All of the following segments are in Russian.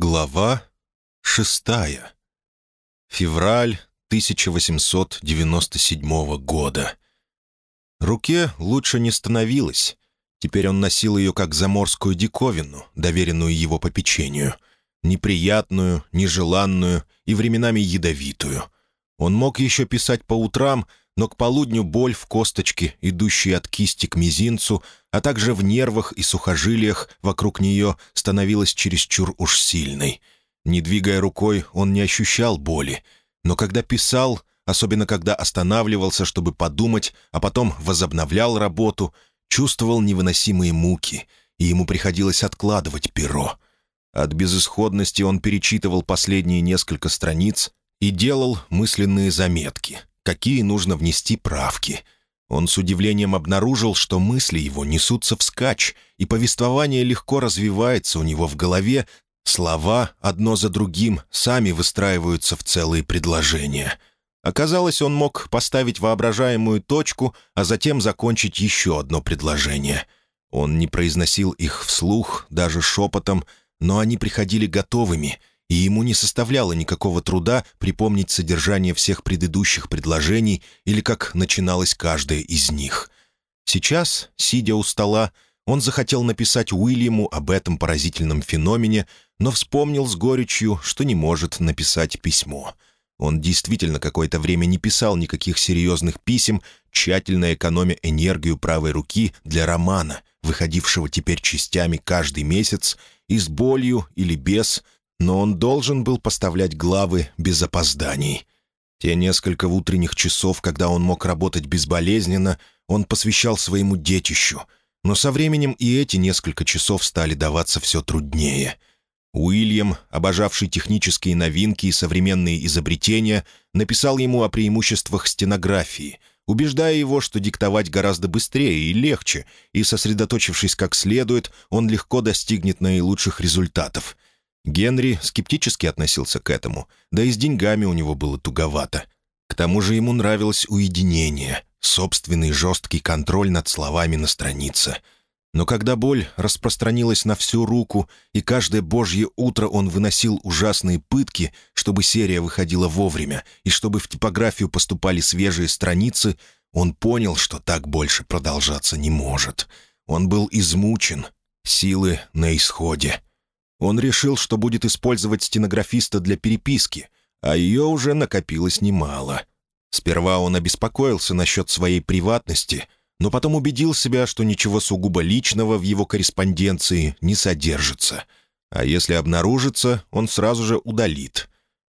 Глава шестая. Февраль 1897 года. Руке лучше не становилось. Теперь он носил ее как заморскую диковину, доверенную его попечению. Неприятную, нежеланную и временами ядовитую. Он мог еще писать по утрам, но к полудню боль в косточке, идущей от кисти к мизинцу, а также в нервах и сухожилиях вокруг нее становилась чересчур уж сильной. Не двигая рукой, он не ощущал боли, но когда писал, особенно когда останавливался, чтобы подумать, а потом возобновлял работу, чувствовал невыносимые муки, и ему приходилось откладывать перо. От безысходности он перечитывал последние несколько страниц и делал мысленные заметки — какие нужно внести правки. Он с удивлением обнаружил, что мысли его несутся вскачь, и повествование легко развивается у него в голове, слова одно за другим сами выстраиваются в целые предложения. Оказалось, он мог поставить воображаемую точку, а затем закончить еще одно предложение. Он не произносил их вслух, даже шепотом, но они приходили готовыми — и ему не составляло никакого труда припомнить содержание всех предыдущих предложений или как начиналось каждое из них. Сейчас, сидя у стола, он захотел написать Уильяму об этом поразительном феномене, но вспомнил с горечью, что не может написать письмо. Он действительно какое-то время не писал никаких серьезных писем, тщательно экономя энергию правой руки для романа, выходившего теперь частями каждый месяц, и с болью или без – но он должен был поставлять главы без опозданий. Те несколько утренних часов, когда он мог работать безболезненно, он посвящал своему детищу, но со временем и эти несколько часов стали даваться все труднее. Уильям, обожавший технические новинки и современные изобретения, написал ему о преимуществах стенографии, убеждая его, что диктовать гораздо быстрее и легче, и, сосредоточившись как следует, он легко достигнет наилучших результатов — Генри скептически относился к этому, да и с деньгами у него было туговато. К тому же ему нравилось уединение, собственный жесткий контроль над словами на странице. Но когда боль распространилась на всю руку, и каждое божье утро он выносил ужасные пытки, чтобы серия выходила вовремя, и чтобы в типографию поступали свежие страницы, он понял, что так больше продолжаться не может. Он был измучен, силы на исходе. Он решил, что будет использовать стенографиста для переписки, а ее уже накопилось немало. Сперва он обеспокоился насчет своей приватности, но потом убедил себя, что ничего сугубо личного в его корреспонденции не содержится. А если обнаружится, он сразу же удалит.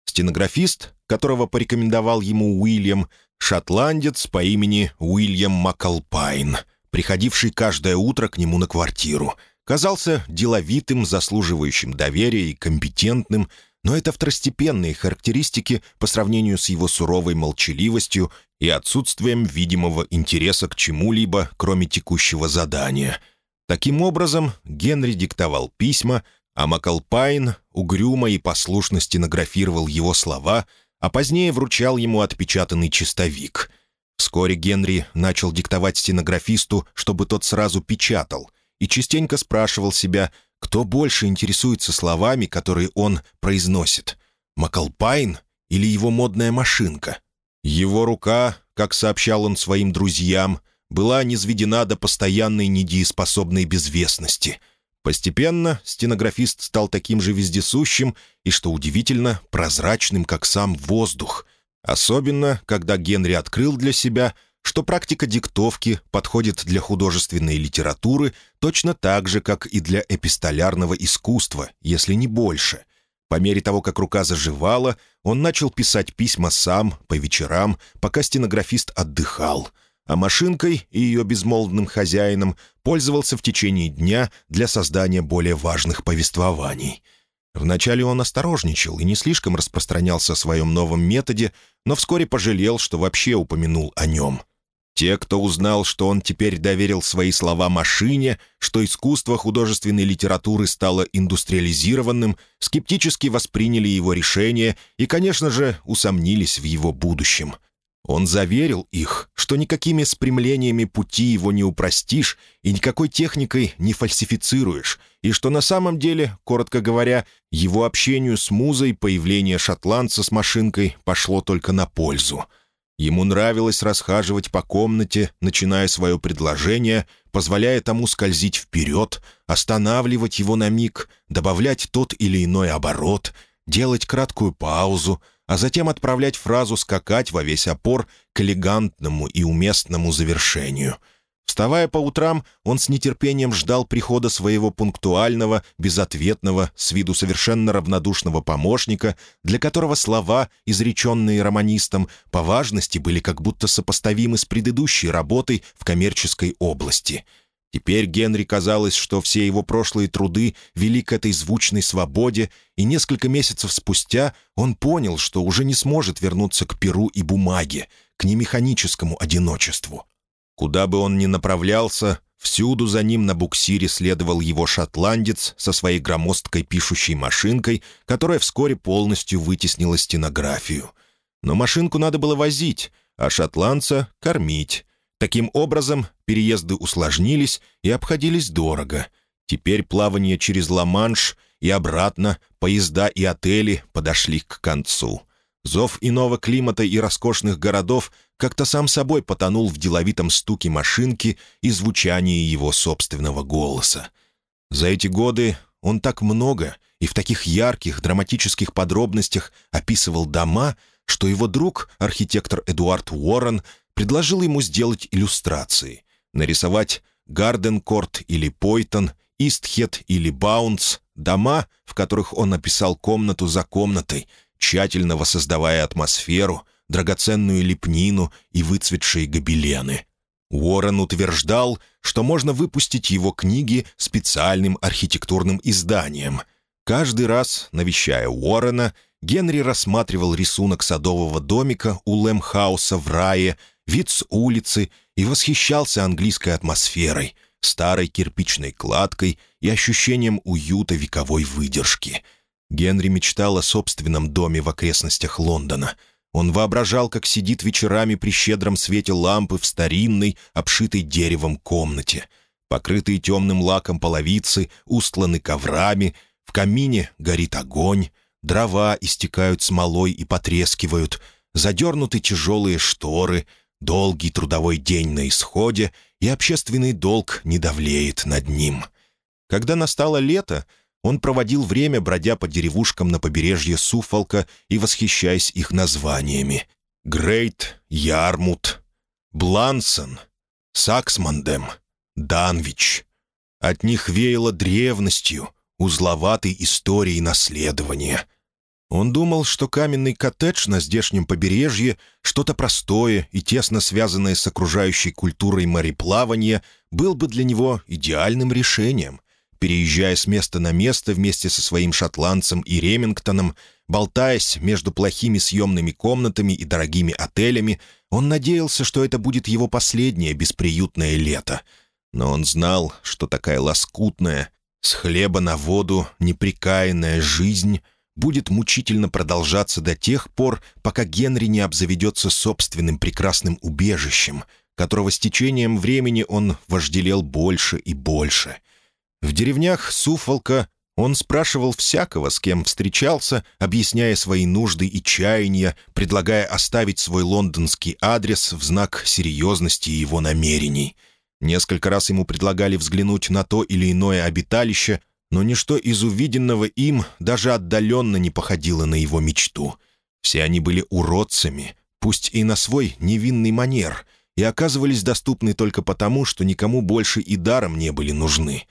Стенографист, которого порекомендовал ему Уильям, шотландец по имени Уильям Макалпайн, приходивший каждое утро к нему на квартиру — казался деловитым, заслуживающим доверия и компетентным, но это второстепенные характеристики по сравнению с его суровой молчаливостью и отсутствием видимого интереса к чему-либо, кроме текущего задания. Таким образом, Генри диктовал письма, а Макалпайн угрюмо и послушно стенографировал его слова, а позднее вручал ему отпечатанный чистовик. Вскоре Генри начал диктовать стенографисту, чтобы тот сразу печатал, и частенько спрашивал себя, кто больше интересуется словами, которые он произносит — Макалпайн или его модная машинка. Его рука, как сообщал он своим друзьям, была низведена до постоянной недееспособной безвестности. Постепенно стенографист стал таким же вездесущим и, что удивительно, прозрачным, как сам воздух. Особенно, когда Генри открыл для себя — что практика диктовки подходит для художественной литературы точно так же, как и для эпистолярного искусства, если не больше. По мере того, как рука заживала, он начал писать письма сам, по вечерам, пока стенографист отдыхал, а машинкой и ее безмолвным хозяином пользовался в течение дня для создания более важных повествований. Вначале он осторожничал и не слишком распространялся о своем новом методе, но вскоре пожалел, что вообще упомянул о нем — те, кто узнал, что он теперь доверил свои слова машине, что искусство художественной литературы стало индустриализированным, скептически восприняли его решение и, конечно же, усомнились в его будущем. Он заверил их, что никакими спрямлениями пути его не упростишь и никакой техникой не фальсифицируешь, и что на самом деле, коротко говоря, его общению с музой появление шотландца с машинкой пошло только на пользу. Ему нравилось расхаживать по комнате, начиная свое предложение, позволяя тому скользить вперед, останавливать его на миг, добавлять тот или иной оборот, делать краткую паузу — а затем отправлять фразу скакать во весь опор к элегантному и уместному завершению. Вставая по утрам, он с нетерпением ждал прихода своего пунктуального, безответного, с виду совершенно равнодушного помощника, для которого слова, изреченные романистом, по важности были как будто сопоставимы с предыдущей работой в коммерческой области — Теперь Генри казалось, что все его прошлые труды вели к этой звучной свободе, и несколько месяцев спустя он понял, что уже не сможет вернуться к перу и бумаге, к немеханическому одиночеству. Куда бы он ни направлялся, всюду за ним на буксире следовал его шотландец со своей громоздкой пишущей машинкой, которая вскоре полностью вытеснила стенографию. Но машинку надо было возить, а шотландца — кормить. Таким образом, переезды усложнились и обходились дорого. Теперь плавание через Ла-Манш и обратно, поезда и отели подошли к концу. Зов иного климата и роскошных городов как-то сам собой потонул в деловитом стуке машинки и звучании его собственного голоса. За эти годы он так много и в таких ярких драматических подробностях описывал дома, что его друг, архитектор Эдуард Уоррен, предложил ему сделать иллюстрации, нарисовать Гарденкорт или Пойтон, Истхед или Баунс, дома, в которых он написал комнату за комнатой, тщательно воссоздавая атмосферу, драгоценную лепнину и выцветшие гобелены. Уоррен утверждал, что можно выпустить его книги специальным архитектурным изданием. Каждый раз, навещая Уоррена, Генри рассматривал рисунок садового домика у Лэмхауса в рае вид с улицы и восхищался английской атмосферой, старой кирпичной кладкой и ощущением уюта вековой выдержки. Генри мечтал о собственном доме в окрестностях Лондона. Он воображал, как сидит вечерами при щедром свете лампы в старинной, обшитой деревом комнате. Покрытые темным лаком половицы, устланы коврами, в камине горит огонь, дрова истекают смолой и потрескивают, задернуты тяжелые шторы — Долгий трудовой день на исходе, и общественный долг не давлеет над ним. Когда настало лето, он проводил время, бродя по деревушкам на побережье Суфолка и восхищаясь их названиями. Грейт, Ярмут, Блансон, Саксмандем, Данвич. От них веяло древностью, узловатой историей наследования. Он думал, что каменный коттедж на здешнем побережье, что-то простое и тесно связанное с окружающей культурой мореплавания, был бы для него идеальным решением. Переезжая с места на место вместе со своим шотландцем и Ремингтоном, болтаясь между плохими съемными комнатами и дорогими отелями, он надеялся, что это будет его последнее бесприютное лето. Но он знал, что такая лоскутная, с хлеба на воду неприкаянная жизнь — будет мучительно продолжаться до тех пор, пока Генри не обзаведется собственным прекрасным убежищем, которого с течением времени он вожделел больше и больше. В деревнях Суфолка он спрашивал всякого, с кем встречался, объясняя свои нужды и чаяния, предлагая оставить свой лондонский адрес в знак серьезности его намерений. Несколько раз ему предлагали взглянуть на то или иное обиталище — но ничто из увиденного им даже отдаленно не походило на его мечту. Все они были уродцами, пусть и на свой невинный манер, и оказывались доступны только потому, что никому больше и даром не были нужны.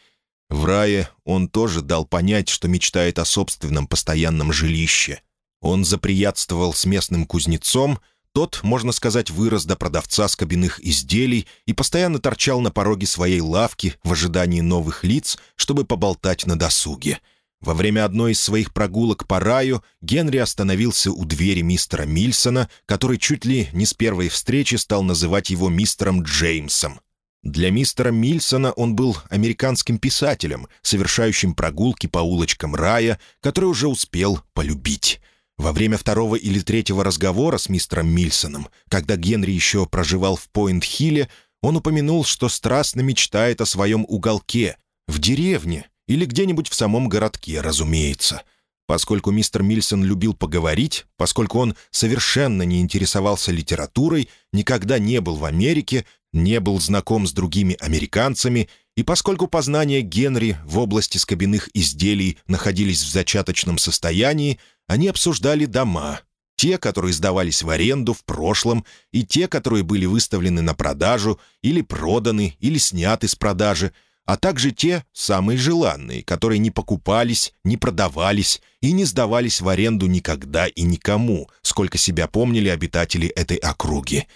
В рае он тоже дал понять, что мечтает о собственном постоянном жилище. Он заприятствовал с местным кузнецом — тот, можно сказать, вырос до продавца скобяных изделий и постоянно торчал на пороге своей лавки в ожидании новых лиц, чтобы поболтать на досуге. Во время одной из своих прогулок по раю Генри остановился у двери мистера Мильсона, который чуть ли не с первой встречи стал называть его мистером Джеймсом. Для мистера Мильсона он был американским писателем, совершающим прогулки по улочкам рая, который уже успел полюбить. Во время второго или третьего разговора с мистером Мильсоном, когда Генри еще проживал в Пойнт-Хилле, он упомянул, что страстно мечтает о своем уголке, в деревне или где-нибудь в самом городке, разумеется. Поскольку мистер Мильсон любил поговорить, поскольку он совершенно не интересовался литературой, никогда не был в Америке, не был знаком с другими американцами, и поскольку познания Генри в области скобяных изделий находились в зачаточном состоянии, они обсуждали дома, те, которые сдавались в аренду в прошлом, и те, которые были выставлены на продажу, или проданы, или сняты с продажи, а также те, самые желанные, которые не покупались, не продавались и не сдавались в аренду никогда и никому, сколько себя помнили обитатели этой округи.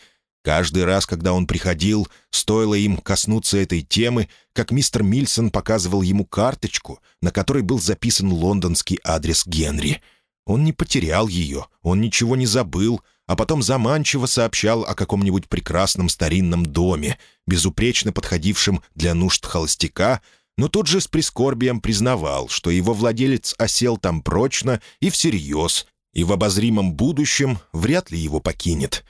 Каждый раз, когда он приходил, стоило им коснуться этой темы, как мистер Мильсон показывал ему карточку, на которой был записан лондонский адрес Генри. Он не потерял ее, он ничего не забыл, а потом заманчиво сообщал о каком-нибудь прекрасном старинном доме, безупречно подходившем для нужд холостяка, но тут же с прискорбием признавал, что его владелец осел там прочно и всерьез, и в обозримом будущем вряд ли его покинет.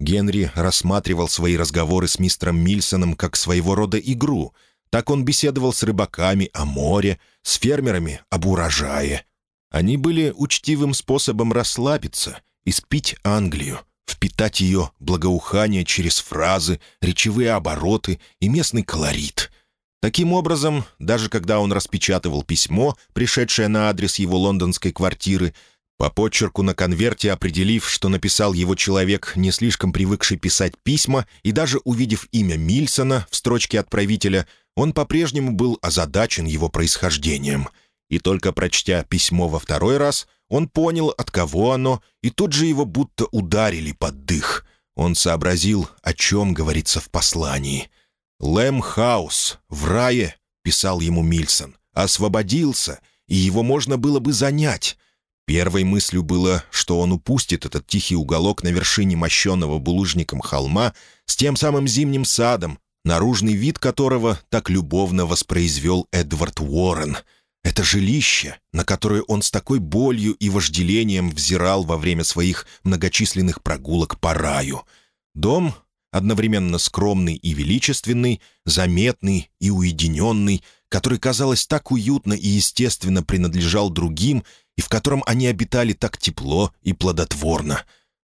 Генри рассматривал свои разговоры с мистером Мильсоном как своего рода игру. Так он беседовал с рыбаками о море, с фермерами об урожае. Они были учтивым способом расслабиться — испить Англию, впитать ее благоухание через фразы, речевые обороты и местный колорит. Таким образом, даже когда он распечатывал письмо, пришедшее на адрес его лондонской квартиры, по почерку на конверте определив, что написал его человек, не слишком привыкший писать письма, и даже увидев имя Мильсона в строчке отправителя, он по-прежнему был озадачен его происхождением. И только прочтя письмо во второй раз — он понял, от кого оно, и тут же его будто ударили под дых. Он сообразил, о чем говорится в послании. «Лэм Хаус, в рае», — писал ему Мильсон, — «освободился, и его можно было бы занять». Первой мыслью было, что он упустит этот тихий уголок на вершине мощенного булыжником холма с тем самым зимним садом, наружный вид которого так любовно воспроизвел Эдвард Уоррен — это жилище, на которое он с такой болью и вожделением взирал во время своих многочисленных прогулок по раю. Дом, одновременно скромный и величественный, заметный и уединенный, который, казалось, так уютно и естественно принадлежал другим, и в котором они обитали так тепло и плодотворно.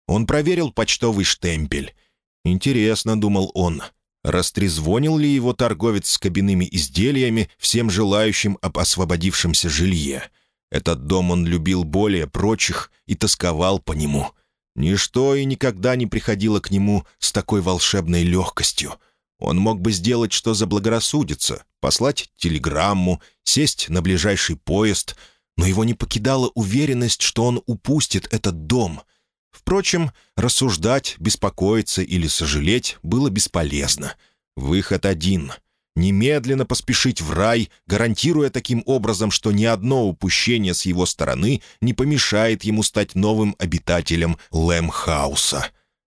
Он проверил почтовый штемпель. «Интересно», — думал он, Растрезвонил ли его торговец с кабинными изделиями всем желающим об освободившемся жилье? Этот дом он любил более прочих и тосковал по нему. Ничто и никогда не приходило к нему с такой волшебной легкостью. Он мог бы сделать, что заблагорассудится, послать телеграмму, сесть на ближайший поезд, но его не покидала уверенность, что он упустит этот дом — Впрочем, рассуждать, беспокоиться или сожалеть было бесполезно. Выход один — немедленно поспешить в рай, гарантируя таким образом, что ни одно упущение с его стороны не помешает ему стать новым обитателем Лэмхауса.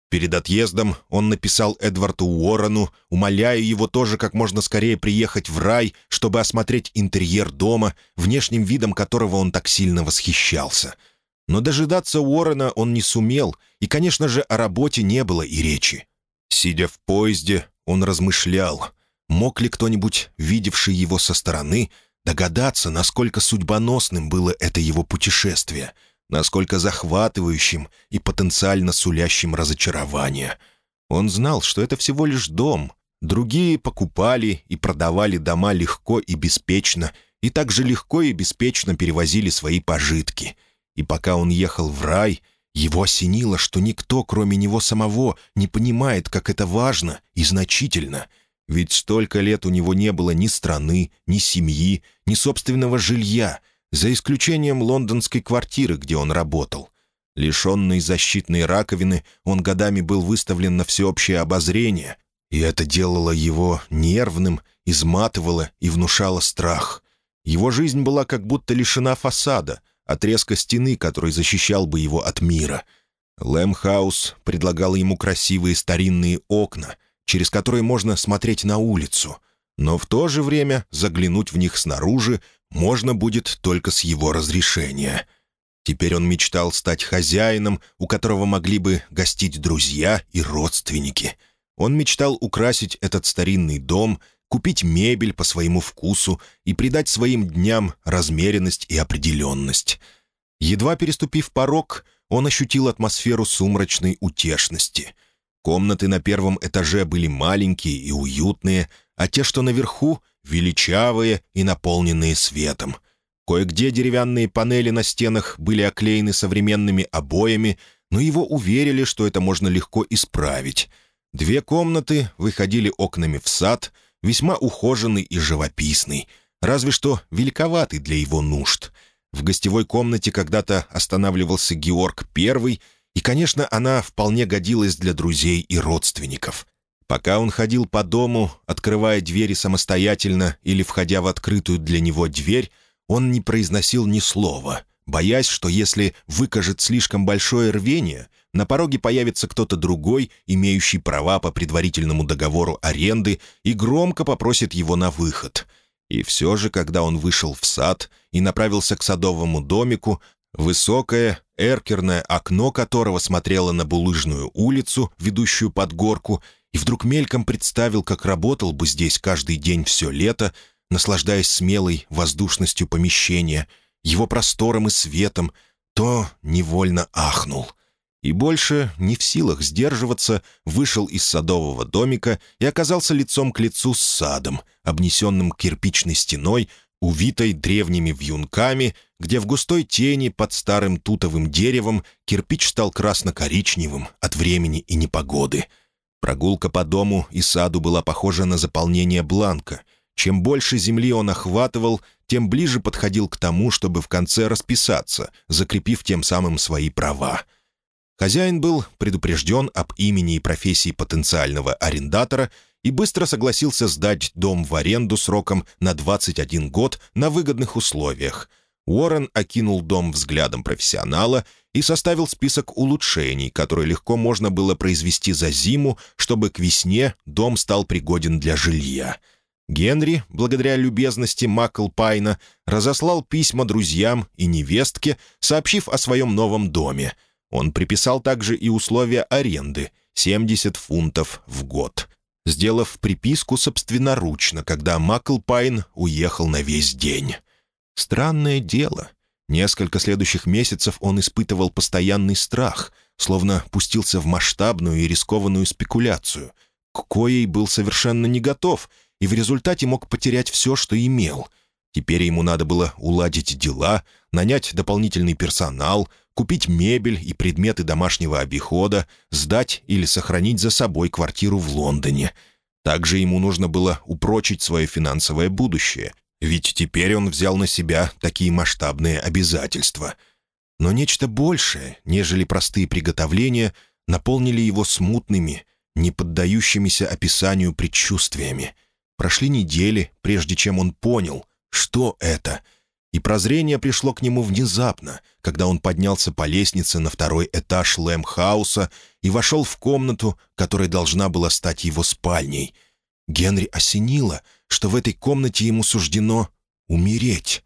Перед отъездом он написал Эдварду Уоррену, умоляя его тоже как можно скорее приехать в рай, чтобы осмотреть интерьер дома, внешним видом которого он так сильно восхищался — но дожидаться Уоррена он не сумел, и, конечно же, о работе не было и речи. Сидя в поезде, он размышлял, мог ли кто-нибудь, видевший его со стороны, догадаться, насколько судьбоносным было это его путешествие, насколько захватывающим и потенциально сулящим разочарование. Он знал, что это всего лишь дом. Другие покупали и продавали дома легко и беспечно, и также легко и беспечно перевозили свои пожитки — и пока он ехал в рай, его осенило, что никто, кроме него самого, не понимает, как это важно и значительно. Ведь столько лет у него не было ни страны, ни семьи, ни собственного жилья, за исключением лондонской квартиры, где он работал. Лишенный защитной раковины, он годами был выставлен на всеобщее обозрение, и это делало его нервным, изматывало и внушало страх. Его жизнь была как будто лишена фасада — отрезка стены, который защищал бы его от мира. Лэмхаус предлагал ему красивые старинные окна, через которые можно смотреть на улицу, но в то же время заглянуть в них снаружи можно будет только с его разрешения. Теперь он мечтал стать хозяином, у которого могли бы гостить друзья и родственники. Он мечтал украсить этот старинный дом, купить мебель по своему вкусу и придать своим дням размеренность и определенность. Едва переступив порог, он ощутил атмосферу сумрачной утешности. Комнаты на первом этаже были маленькие и уютные, а те, что наверху, величавые и наполненные светом. Кое-где деревянные панели на стенах были оклеены современными обоями, но его уверили, что это можно легко исправить. Две комнаты выходили окнами в сад, весьма ухоженный и живописный, разве что великоватый для его нужд. В гостевой комнате когда-то останавливался Георг I, и, конечно, она вполне годилась для друзей и родственников. Пока он ходил по дому, открывая двери самостоятельно или входя в открытую для него дверь, он не произносил ни слова, боясь, что если выкажет слишком большое рвение, на пороге появится кто-то другой, имеющий права по предварительному договору аренды, и громко попросит его на выход. И все же, когда он вышел в сад и направился к садовому домику, высокое, эркерное окно которого смотрело на булыжную улицу, ведущую под горку, и вдруг мельком представил, как работал бы здесь каждый день все лето, наслаждаясь смелой воздушностью помещения, его простором и светом, то невольно ахнул. И больше, не в силах сдерживаться, вышел из садового домика и оказался лицом к лицу с садом, обнесенным кирпичной стеной, увитой древними вьюнками, где в густой тени под старым тутовым деревом кирпич стал красно-коричневым от времени и непогоды. Прогулка по дому и саду была похожа на заполнение бланка — чем больше земли он охватывал, тем ближе подходил к тому, чтобы в конце расписаться, закрепив тем самым свои права. Хозяин был предупрежден об имени и профессии потенциального арендатора и быстро согласился сдать дом в аренду сроком на 21 год на выгодных условиях. Уоррен окинул дом взглядом профессионала и составил список улучшений, которые легко можно было произвести за зиму, чтобы к весне дом стал пригоден для жилья — Генри, благодаря любезности Маклпайна, разослал письма друзьям и невестке, сообщив о своем новом доме. Он приписал также и условия аренды — 70 фунтов в год, сделав приписку собственноручно, когда Маклпайн уехал на весь день. Странное дело. Несколько следующих месяцев он испытывал постоянный страх, словно пустился в масштабную и рискованную спекуляцию, к коей был совершенно не готов — и в результате мог потерять все, что имел. Теперь ему надо было уладить дела, нанять дополнительный персонал, купить мебель и предметы домашнего обихода, сдать или сохранить за собой квартиру в Лондоне. Также ему нужно было упрочить свое финансовое будущее, ведь теперь он взял на себя такие масштабные обязательства. Но нечто большее, нежели простые приготовления, наполнили его смутными, не поддающимися описанию предчувствиями — Прошли недели, прежде чем он понял, что это. И прозрение пришло к нему внезапно, когда он поднялся по лестнице на второй этаж Лэм-хауса и вошел в комнату, которая должна была стать его спальней. Генри осенило, что в этой комнате ему суждено умереть.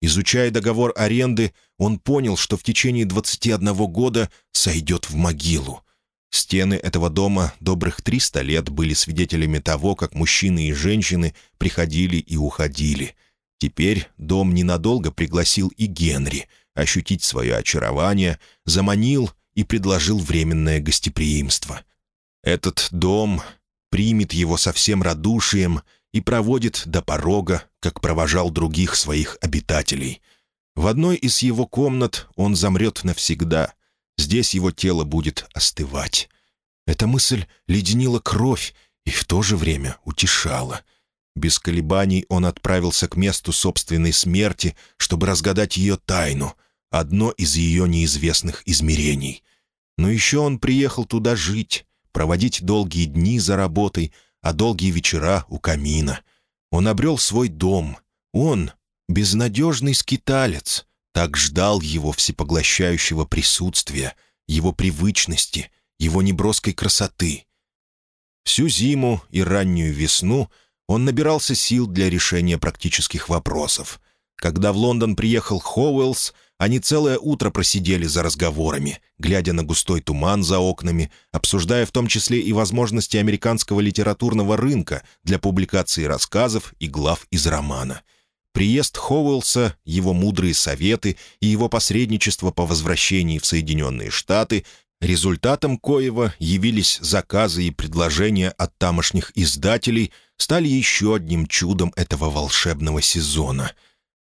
Изучая договор аренды, он понял, что в течение 21 года сойдет в могилу. Стены этого дома добрых триста лет были свидетелями того, как мужчины и женщины приходили и уходили. Теперь дом ненадолго пригласил и Генри ощутить свое очарование, заманил и предложил временное гостеприимство. Этот дом примет его со всем радушием и проводит до порога, как провожал других своих обитателей. В одной из его комнат он замрет навсегда — Здесь его тело будет остывать. Эта мысль леденила кровь и в то же время утешала. Без колебаний он отправился к месту собственной смерти, чтобы разгадать ее тайну, одно из ее неизвестных измерений. Но еще он приехал туда жить, проводить долгие дни за работой, а долгие вечера у камина. Он обрел свой дом. Он — безнадежный скиталец, так ждал его всепоглощающего присутствия, его привычности, его неброской красоты. Всю зиму и раннюю весну он набирался сил для решения практических вопросов. Когда в Лондон приехал Хоуэллс, они целое утро просидели за разговорами, глядя на густой туман за окнами, обсуждая в том числе и возможности американского литературного рынка для публикации рассказов и глав из романа. Приезд Хоуэлса, его мудрые советы и его посредничество по возвращении в Соединенные Штаты Результатом коего явились заказы и предложения от тамошних издателей, стали еще одним чудом этого волшебного сезона.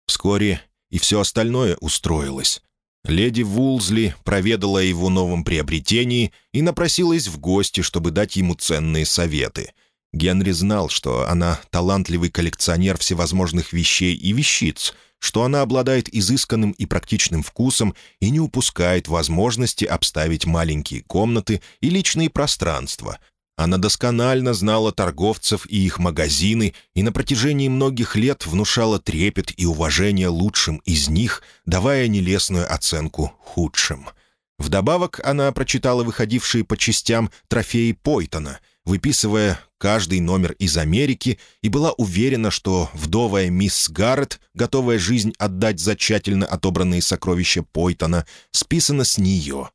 Вскоре и все остальное устроилось. Леди Вулзли проведала о его новом приобретении и напросилась в гости, чтобы дать ему ценные советы. Генри знал, что она талантливый коллекционер всевозможных вещей и вещиц, что она обладает изысканным и практичным вкусом и не упускает возможности обставить маленькие комнаты и личные пространства, она досконально знала торговцев и их магазины и на протяжении многих лет внушала трепет и уважение лучшим из них, давая нелестную оценку худшим. Вдобавок она прочитала выходившие по частям трофеи Пойтона, выписывая каждый номер из Америки и была уверена, что вдовая мисс Гаррет, готовая жизнь отдать за тщательно отобранные сокровища Пойтона, списана с нее,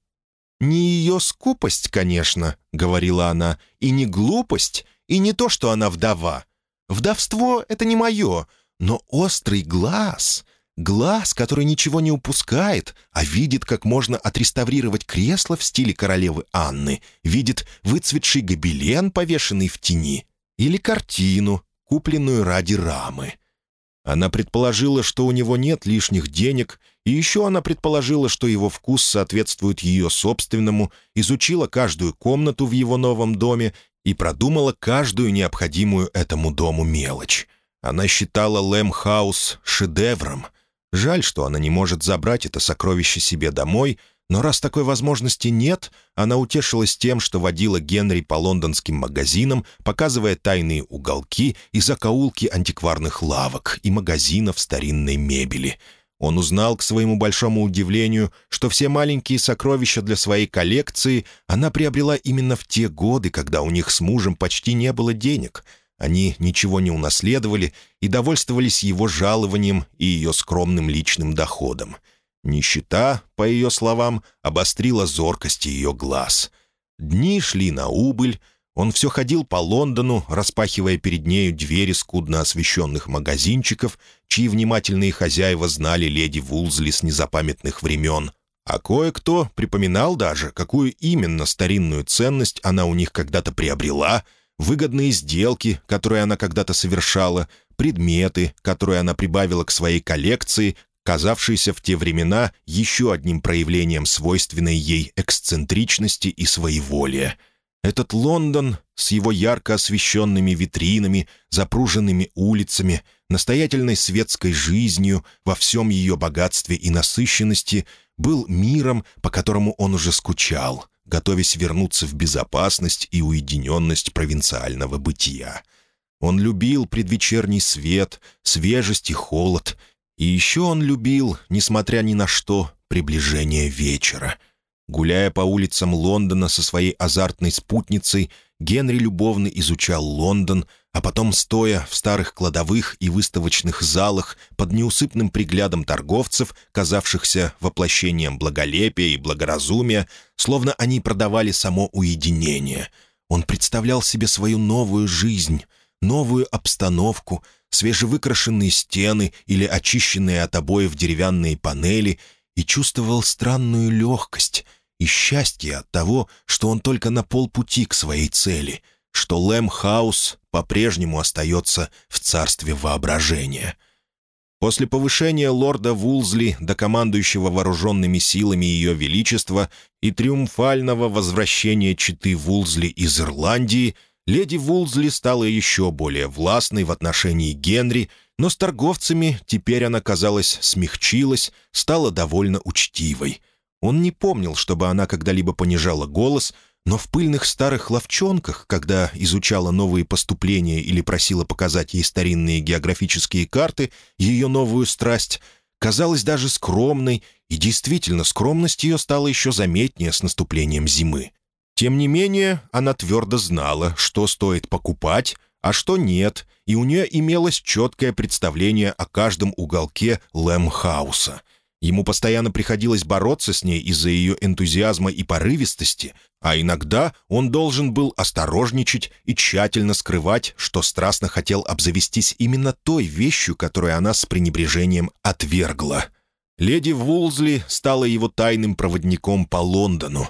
«Не ее скупость, конечно», — говорила она, — «и не глупость, и не то, что она вдова. Вдовство — это не мое, но острый глаз, глаз, который ничего не упускает, а видит, как можно отреставрировать кресло в стиле королевы Анны, видит выцветший гобелен, повешенный в тени, или картину, купленную ради рамы». Она предположила, что у него нет лишних денег, и еще она предположила, что его вкус соответствует ее собственному, изучила каждую комнату в его новом доме и продумала каждую необходимую этому дому мелочь. Она считала Лэм-хаус шедевром. Жаль, что она не может забрать это сокровище себе домой, но раз такой возможности нет, она утешилась тем, что водила Генри по лондонским магазинам, показывая тайные уголки и закоулки антикварных лавок и магазинов старинной мебели — он узнал, к своему большому удивлению, что все маленькие сокровища для своей коллекции она приобрела именно в те годы, когда у них с мужем почти не было денег. Они ничего не унаследовали и довольствовались его жалованием и ее скромным личным доходом. Нищета, по ее словам, обострила зоркость ее глаз. Дни шли на убыль, он все ходил по Лондону, распахивая перед нею двери скудно освещенных магазинчиков, чьи внимательные хозяева знали леди Вулзли с незапамятных времен. А кое-кто припоминал даже, какую именно старинную ценность она у них когда-то приобрела, выгодные сделки, которые она когда-то совершала, предметы, которые она прибавила к своей коллекции, казавшиеся в те времена еще одним проявлением свойственной ей эксцентричности и своеволия — этот Лондон с его ярко освещенными витринами, запруженными улицами, настоятельной светской жизнью во всем ее богатстве и насыщенности был миром, по которому он уже скучал, готовясь вернуться в безопасность и уединенность провинциального бытия. Он любил предвечерний свет, свежесть и холод, и еще он любил, несмотря ни на что, приближение вечера — Гуляя по улицам Лондона со своей азартной спутницей, Генри любовно изучал Лондон, а потом, стоя в старых кладовых и выставочных залах под неусыпным приглядом торговцев, казавшихся воплощением благолепия и благоразумия, словно они продавали само уединение, он представлял себе свою новую жизнь, новую обстановку, свежевыкрашенные стены или очищенные от обоев деревянные панели и чувствовал странную легкость — и счастье от того, что он только на полпути к своей цели, что Лэм Хаус по-прежнему остается в царстве воображения. После повышения лорда Вулзли до командующего вооруженными силами Ее Величества и триумфального возвращения читы Вулзли из Ирландии, леди Вулзли стала еще более властной в отношении Генри, но с торговцами теперь она, казалось, смягчилась, стала довольно учтивой — он не помнил, чтобы она когда-либо понижала голос, но в пыльных старых ловчонках, когда изучала новые поступления или просила показать ей старинные географические карты, ее новую страсть, казалась даже скромной, и действительно скромность ее стала еще заметнее с наступлением зимы. Тем не менее, она твердо знала, что стоит покупать, а что нет, и у нее имелось четкое представление о каждом уголке Лэмхауса. Ему постоянно приходилось бороться с ней из-за ее энтузиазма и порывистости, а иногда он должен был осторожничать и тщательно скрывать, что страстно хотел обзавестись именно той вещью, которую она с пренебрежением отвергла. Леди Вулзли стала его тайным проводником по Лондону,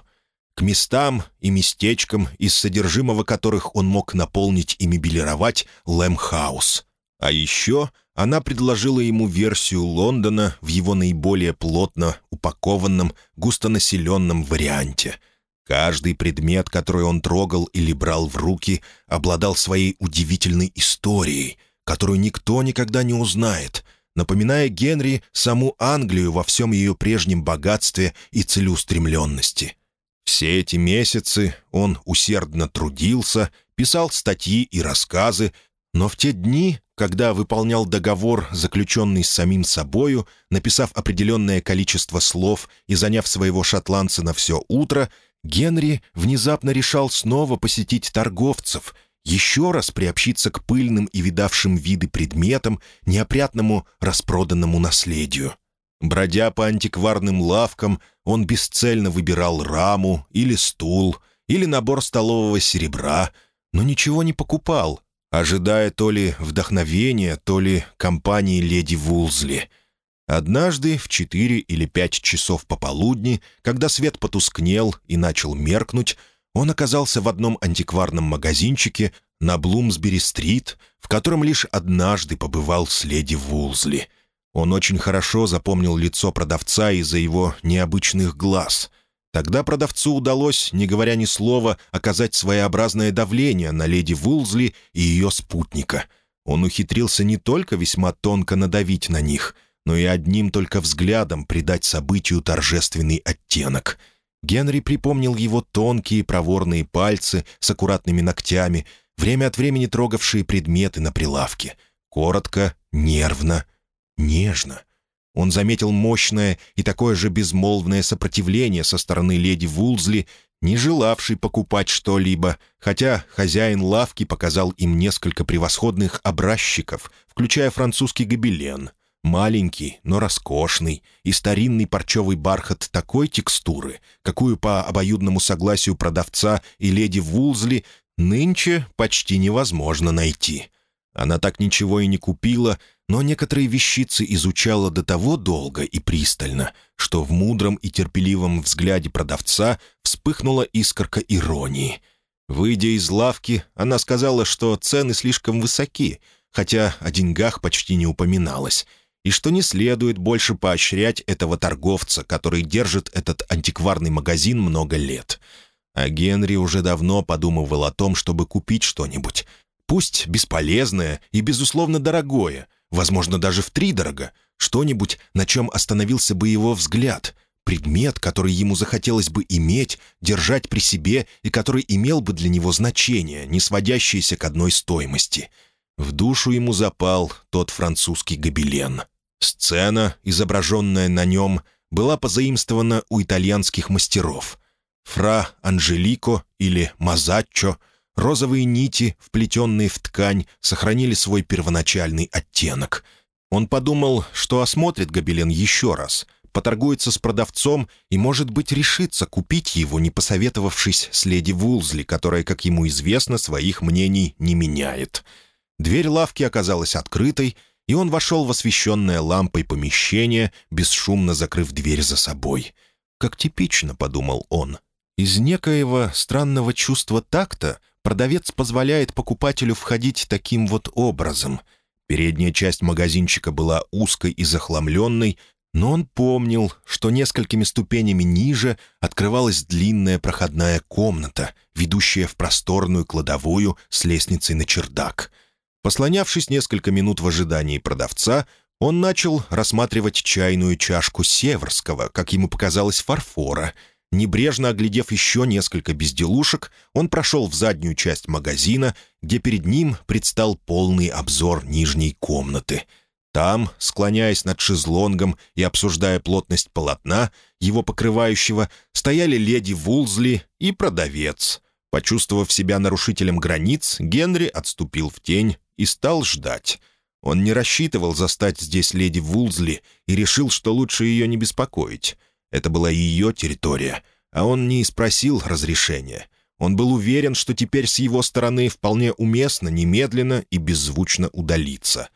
местам и местечкам, из содержимого которых он мог наполнить и мебелировать Лэмхаус. А еще она предложила ему версию Лондона в его наиболее плотно упакованном, густонаселенном варианте. Каждый предмет, который он трогал или брал в руки, обладал своей удивительной историей, которую никто никогда не узнает, напоминая Генри саму Англию во всем ее прежнем богатстве и целеустремленности. Все эти месяцы он усердно трудился, писал статьи и рассказы, но в те дни, когда выполнял договор, заключенный с самим собою, написав определенное количество слов и заняв своего шотландца на все утро, Генри внезапно решал снова посетить торговцев, еще раз приобщиться к пыльным и видавшим виды предметам, неопрятному распроданному наследию. Бродя по антикварным лавкам, он бесцельно выбирал раму или стул, или набор столового серебра, но ничего не покупал, ожидая то ли вдохновения, то ли компании леди Вулзли. Однажды в четыре или пять часов пополудни, когда свет потускнел и начал меркнуть, он оказался в одном антикварном магазинчике на Блумсбери-стрит, в котором лишь однажды побывал с леди Вулзли — он очень хорошо запомнил лицо продавца из-за его необычных глаз. Тогда продавцу удалось, не говоря ни слова, оказать своеобразное давление на леди Вулзли и ее спутника. Он ухитрился не только весьма тонко надавить на них, но и одним только взглядом придать событию торжественный оттенок. Генри припомнил его тонкие проворные пальцы с аккуратными ногтями, время от времени трогавшие предметы на прилавке. Коротко, нервно, нежно. Он заметил мощное и такое же безмолвное сопротивление со стороны леди Вулзли, не желавшей покупать что-либо, хотя хозяин лавки показал им несколько превосходных образчиков, включая французский гобелен. Маленький, но роскошный, и старинный парчевый бархат такой текстуры, какую по обоюдному согласию продавца и леди Вулзли нынче почти невозможно найти. Она так ничего и не купила, но некоторые вещицы изучала до того долго и пристально, что в мудром и терпеливом взгляде продавца вспыхнула искорка иронии. Выйдя из лавки, она сказала, что цены слишком высоки, хотя о деньгах почти не упоминалось, и что не следует больше поощрять этого торговца, который держит этот антикварный магазин много лет. А Генри уже давно подумывал о том, чтобы купить что-нибудь, пусть бесполезное и, безусловно, дорогое — возможно, даже втридорого, что-нибудь, на чем остановился бы его взгляд, предмет, который ему захотелось бы иметь, держать при себе и который имел бы для него значение, не сводящееся к одной стоимости. В душу ему запал тот французский гобелен. Сцена, изображенная на нем, была позаимствована у итальянских мастеров. Фра Анжелико или Мазаччо — Розовые нити, вплетенные в ткань, сохранили свой первоначальный оттенок. Он подумал, что осмотрит гобелен еще раз, поторгуется с продавцом и, может быть, решится купить его, не посоветовавшись с леди Вулзли, которая, как ему известно, своих мнений не меняет. Дверь лавки оказалась открытой, и он вошел в освещенное лампой помещение, бесшумно закрыв дверь за собой. «Как типично», — подумал он, — «из некоего странного чувства такта продавец позволяет покупателю входить таким вот образом. Передняя часть магазинчика была узкой и захламленной, но он помнил, что несколькими ступенями ниже открывалась длинная проходная комната, ведущая в просторную кладовую с лестницей на чердак. Послонявшись несколько минут в ожидании продавца, он начал рассматривать чайную чашку северского, как ему показалось, фарфора — Небрежно оглядев еще несколько безделушек, он прошел в заднюю часть магазина, где перед ним предстал полный обзор нижней комнаты. Там, склоняясь над шезлонгом и обсуждая плотность полотна, его покрывающего, стояли леди Вулзли и продавец. Почувствовав себя нарушителем границ, Генри отступил в тень и стал ждать. Он не рассчитывал застать здесь леди Вулзли и решил, что лучше ее не беспокоить. Это была ее территория, а он не спросил разрешения. Он был уверен, что теперь с его стороны вполне уместно немедленно и беззвучно удалиться.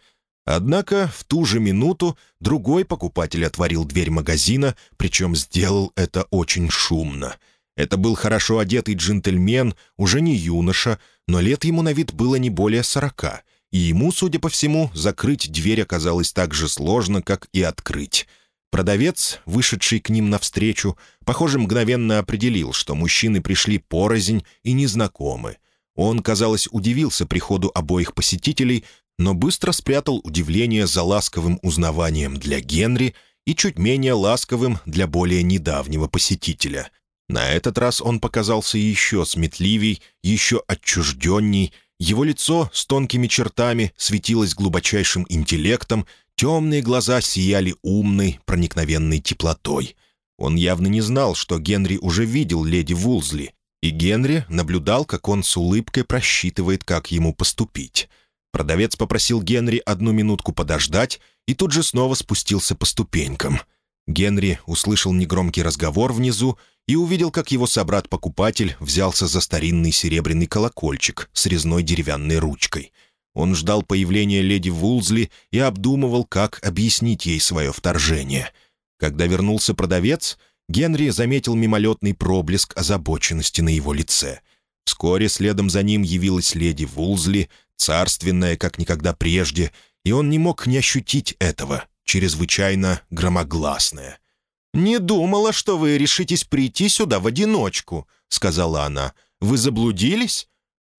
Однако в ту же минуту другой покупатель отворил дверь магазина, причем сделал это очень шумно. Это был хорошо одетый джентльмен, уже не юноша, но лет ему на вид было не более сорока, и ему, судя по всему, закрыть дверь оказалось так же сложно, как и открыть. Продавец, вышедший к ним навстречу, похоже, мгновенно определил, что мужчины пришли порознь и незнакомы. Он, казалось, удивился приходу обоих посетителей, но быстро спрятал удивление за ласковым узнаванием для Генри и чуть менее ласковым для более недавнего посетителя. На этот раз он показался еще сметливей, еще отчужденней, его лицо с тонкими чертами светилось глубочайшим интеллектом, темные глаза сияли умной, проникновенной теплотой. Он явно не знал, что Генри уже видел леди Вулзли, и Генри наблюдал, как он с улыбкой просчитывает, как ему поступить. Продавец попросил Генри одну минутку подождать и тут же снова спустился по ступенькам. Генри услышал негромкий разговор внизу и увидел, как его собрат-покупатель взялся за старинный серебряный колокольчик с резной деревянной ручкой. Он ждал появления леди Вулзли и обдумывал, как объяснить ей свое вторжение. Когда вернулся продавец, Генри заметил мимолетный проблеск озабоченности на его лице. Вскоре следом за ним явилась леди Вулзли, царственная, как никогда прежде, и он не мог не ощутить этого, чрезвычайно громогласная. «Не думала, что вы решитесь прийти сюда в одиночку», — сказала она. «Вы заблудились?»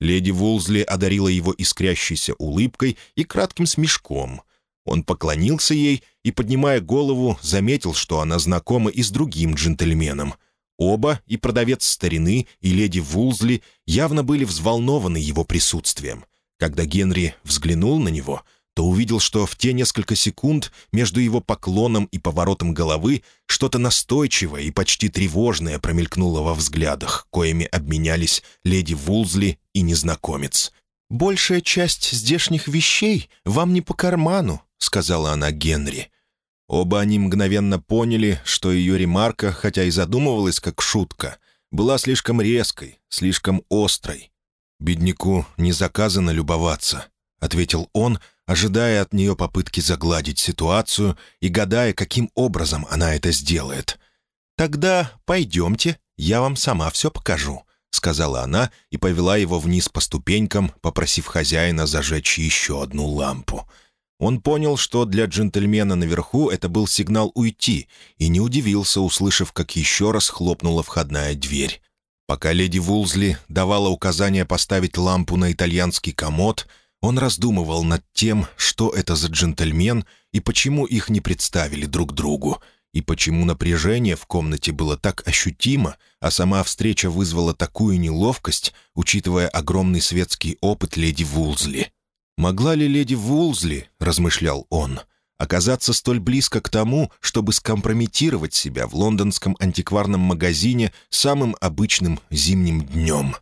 Леди Вулзли одарила его искрящейся улыбкой и кратким смешком. Он поклонился ей и, поднимая голову, заметил, что она знакома и с другим джентльменом. Оба, и продавец старины, и леди Вулзли, явно были взволнованы его присутствием. Когда Генри взглянул на него — то увидел, что в те несколько секунд между его поклоном и поворотом головы что-то настойчивое и почти тревожное промелькнуло во взглядах, коими обменялись леди Вулзли и незнакомец. «Большая часть здешних вещей вам не по карману», — сказала она Генри. Оба они мгновенно поняли, что ее ремарка, хотя и задумывалась как шутка, была слишком резкой, слишком острой. «Бедняку не заказано любоваться», — ответил он, — ожидая от нее попытки загладить ситуацию и гадая, каким образом она это сделает. «Тогда пойдемте, я вам сама все покажу», — сказала она и повела его вниз по ступенькам, попросив хозяина зажечь еще одну лампу. Он понял, что для джентльмена наверху это был сигнал уйти, и не удивился, услышав, как еще раз хлопнула входная дверь. Пока леди Вулзли давала указание поставить лампу на итальянский комод — он раздумывал над тем, что это за джентльмен и почему их не представили друг другу, и почему напряжение в комнате было так ощутимо, а сама встреча вызвала такую неловкость, учитывая огромный светский опыт леди Вулзли. «Могла ли леди Вулзли, — размышлял он, — оказаться столь близко к тому, чтобы скомпрометировать себя в лондонском антикварном магазине самым обычным зимним днем?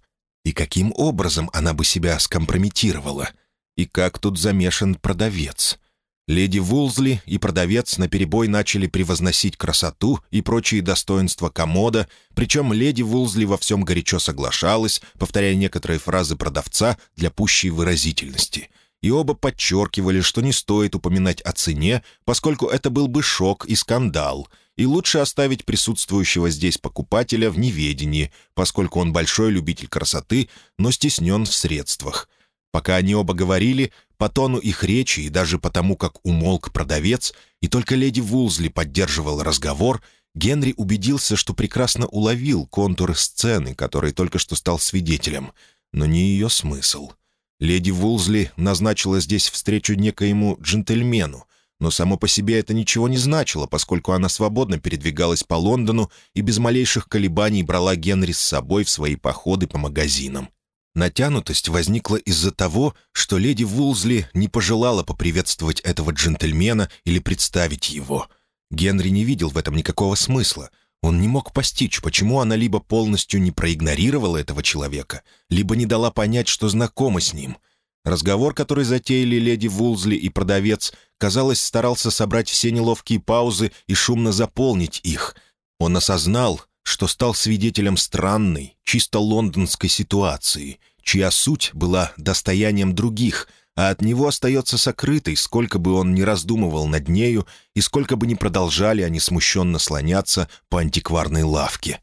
И каким образом она бы себя скомпрометировала — и как тут замешан продавец. Леди Вулзли и продавец наперебой начали превозносить красоту и прочие достоинства комода, причем леди Вулзли во всем горячо соглашалась, повторяя некоторые фразы продавца для пущей выразительности. И оба подчеркивали, что не стоит упоминать о цене, поскольку это был бы шок и скандал, и лучше оставить присутствующего здесь покупателя в неведении, поскольку он большой любитель красоты, но стеснен в средствах — Пока они оба говорили, по тону их речи и даже потому, как умолк продавец, и только леди Вулзли поддерживал разговор, Генри убедился, что прекрасно уловил контуры сцены, которой только что стал свидетелем, но не ее смысл. Леди Вулзли назначила здесь встречу некоему джентльмену, но само по себе это ничего не значило, поскольку она свободно передвигалась по Лондону и без малейших колебаний брала Генри с собой в свои походы по магазинам. Натянутость возникла из-за того, что леди Вулзли не пожелала поприветствовать этого джентльмена или представить его. Генри не видел в этом никакого смысла. Он не мог постичь, почему она либо полностью не проигнорировала этого человека, либо не дала понять, что знакома с ним. Разговор, который затеяли леди Вулзли и продавец, казалось, старался собрать все неловкие паузы и шумно заполнить их. Он осознал, что стал свидетелем странной, чисто лондонской ситуации, чья суть была достоянием других — а от него остается сокрытой, сколько бы он ни раздумывал над нею и сколько бы ни продолжали они смущенно слоняться по антикварной лавке.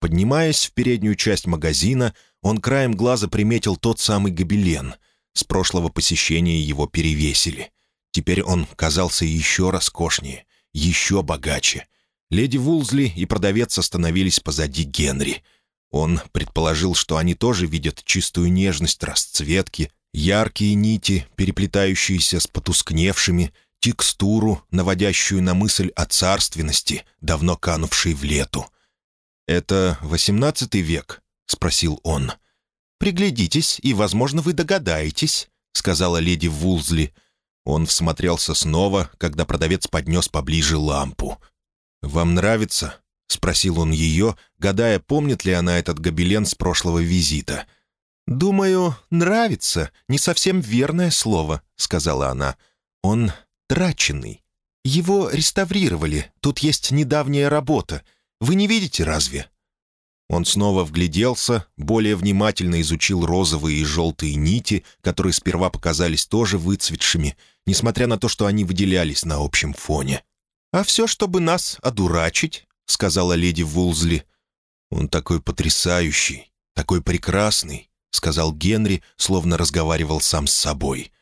Поднимаясь в переднюю часть магазина, он краем глаза приметил тот самый гобелен. С прошлого посещения его перевесили. Теперь он казался еще роскошнее, еще богаче. Леди Вулзли и продавец остановились позади Генри. Он предположил, что они тоже видят чистую нежность расцветки, Яркие нити, переплетающиеся с потускневшими, текстуру, наводящую на мысль о царственности, давно канувшей в лету. «Это восемнадцатый век?» — спросил он. «Приглядитесь, и, возможно, вы догадаетесь», — сказала леди Вулзли. Он всмотрелся снова, когда продавец поднес поближе лампу. «Вам нравится?» — спросил он ее, гадая, помнит ли она этот гобелен с прошлого визита — «Думаю, нравится. Не совсем верное слово», — сказала она. «Он траченный. Его реставрировали. Тут есть недавняя работа. Вы не видите разве?» Он снова вгляделся, более внимательно изучил розовые и желтые нити, которые сперва показались тоже выцветшими, несмотря на то, что они выделялись на общем фоне. «А все, чтобы нас одурачить», — сказала леди Вулзли. «Он такой потрясающий, такой прекрасный. — сказал Генри, словно разговаривал сам с собой.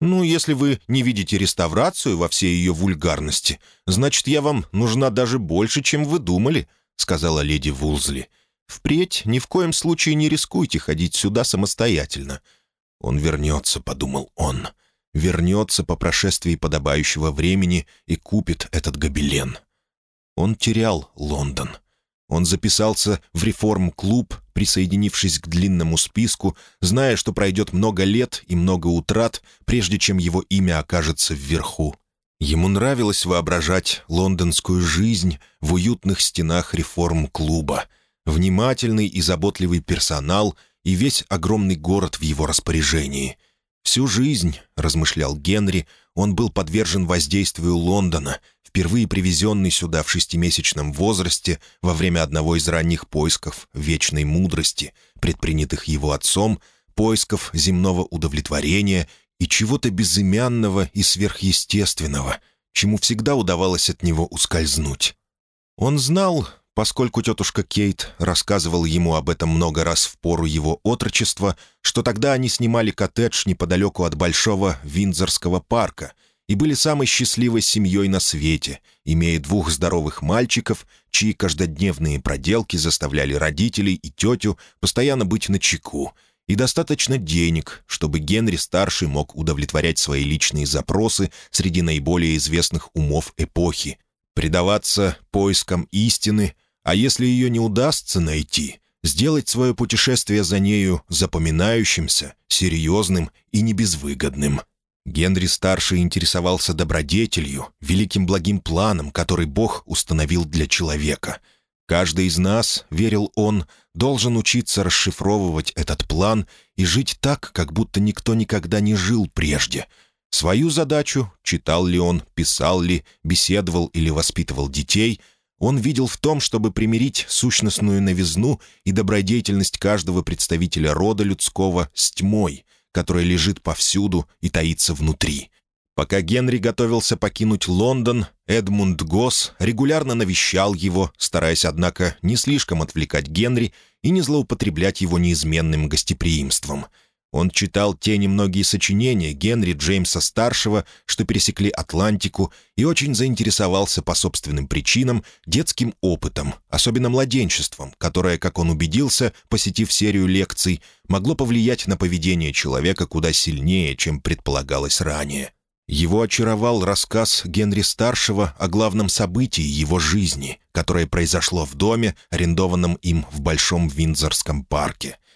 «Ну, если вы не видите реставрацию во всей ее вульгарности, значит, я вам нужна даже больше, чем вы думали», — сказала леди Вулзли. «Впредь ни в коем случае не рискуйте ходить сюда самостоятельно». «Он вернется», — подумал он. «Вернется по прошествии подобающего времени и купит этот гобелен». Он терял Лондон. Он записался в реформ-клуб, присоединившись к длинному списку, зная, что пройдет много лет и много утрат, прежде чем его имя окажется вверху. Ему нравилось воображать лондонскую жизнь в уютных стенах реформ-клуба, внимательный и заботливый персонал и весь огромный город в его распоряжении. Всю жизнь, размышлял Генри, он был подвержен воздействию Лондона — впервые привезенный сюда в шестимесячном возрасте во время одного из ранних поисков вечной мудрости, предпринятых его отцом, поисков земного удовлетворения и чего-то безымянного и сверхъестественного, чему всегда удавалось от него ускользнуть. Он знал, поскольку тетушка Кейт рассказывала ему об этом много раз в пору его отрочества, что тогда они снимали коттедж неподалеку от Большого Виндзорского парка — и были самой счастливой семьей на свете, имея двух здоровых мальчиков, чьи каждодневные проделки заставляли родителей и тетю постоянно быть на чеку, и достаточно денег, чтобы Генри-старший мог удовлетворять свои личные запросы среди наиболее известных умов эпохи, предаваться поискам истины, а если ее не удастся найти, сделать свое путешествие за нею запоминающимся, серьезным и небезвыгодным – Генри-старший интересовался добродетелью, великим благим планом, который Бог установил для человека. Каждый из нас, верил он, должен учиться расшифровывать этот план и жить так, как будто никто никогда не жил прежде. Свою задачу, читал ли он, писал ли, беседовал или воспитывал детей, он видел в том, чтобы примирить сущностную новизну и добродетельность каждого представителя рода людского с тьмой — которая лежит повсюду и таится внутри. Пока Генри готовился покинуть Лондон, Эдмунд Госс регулярно навещал его, стараясь, однако, не слишком отвлекать Генри и не злоупотреблять его неизменным гостеприимством — он читал те немногие сочинения Генри Джеймса-старшего, что пересекли Атлантику, и очень заинтересовался по собственным причинам детским опытом, особенно младенчеством, которое, как он убедился, посетив серию лекций, могло повлиять на поведение человека куда сильнее, чем предполагалось ранее. Его очаровал рассказ Генри-старшего о главном событии его жизни, которое произошло в доме, арендованном им в Большом Виндзорском парке —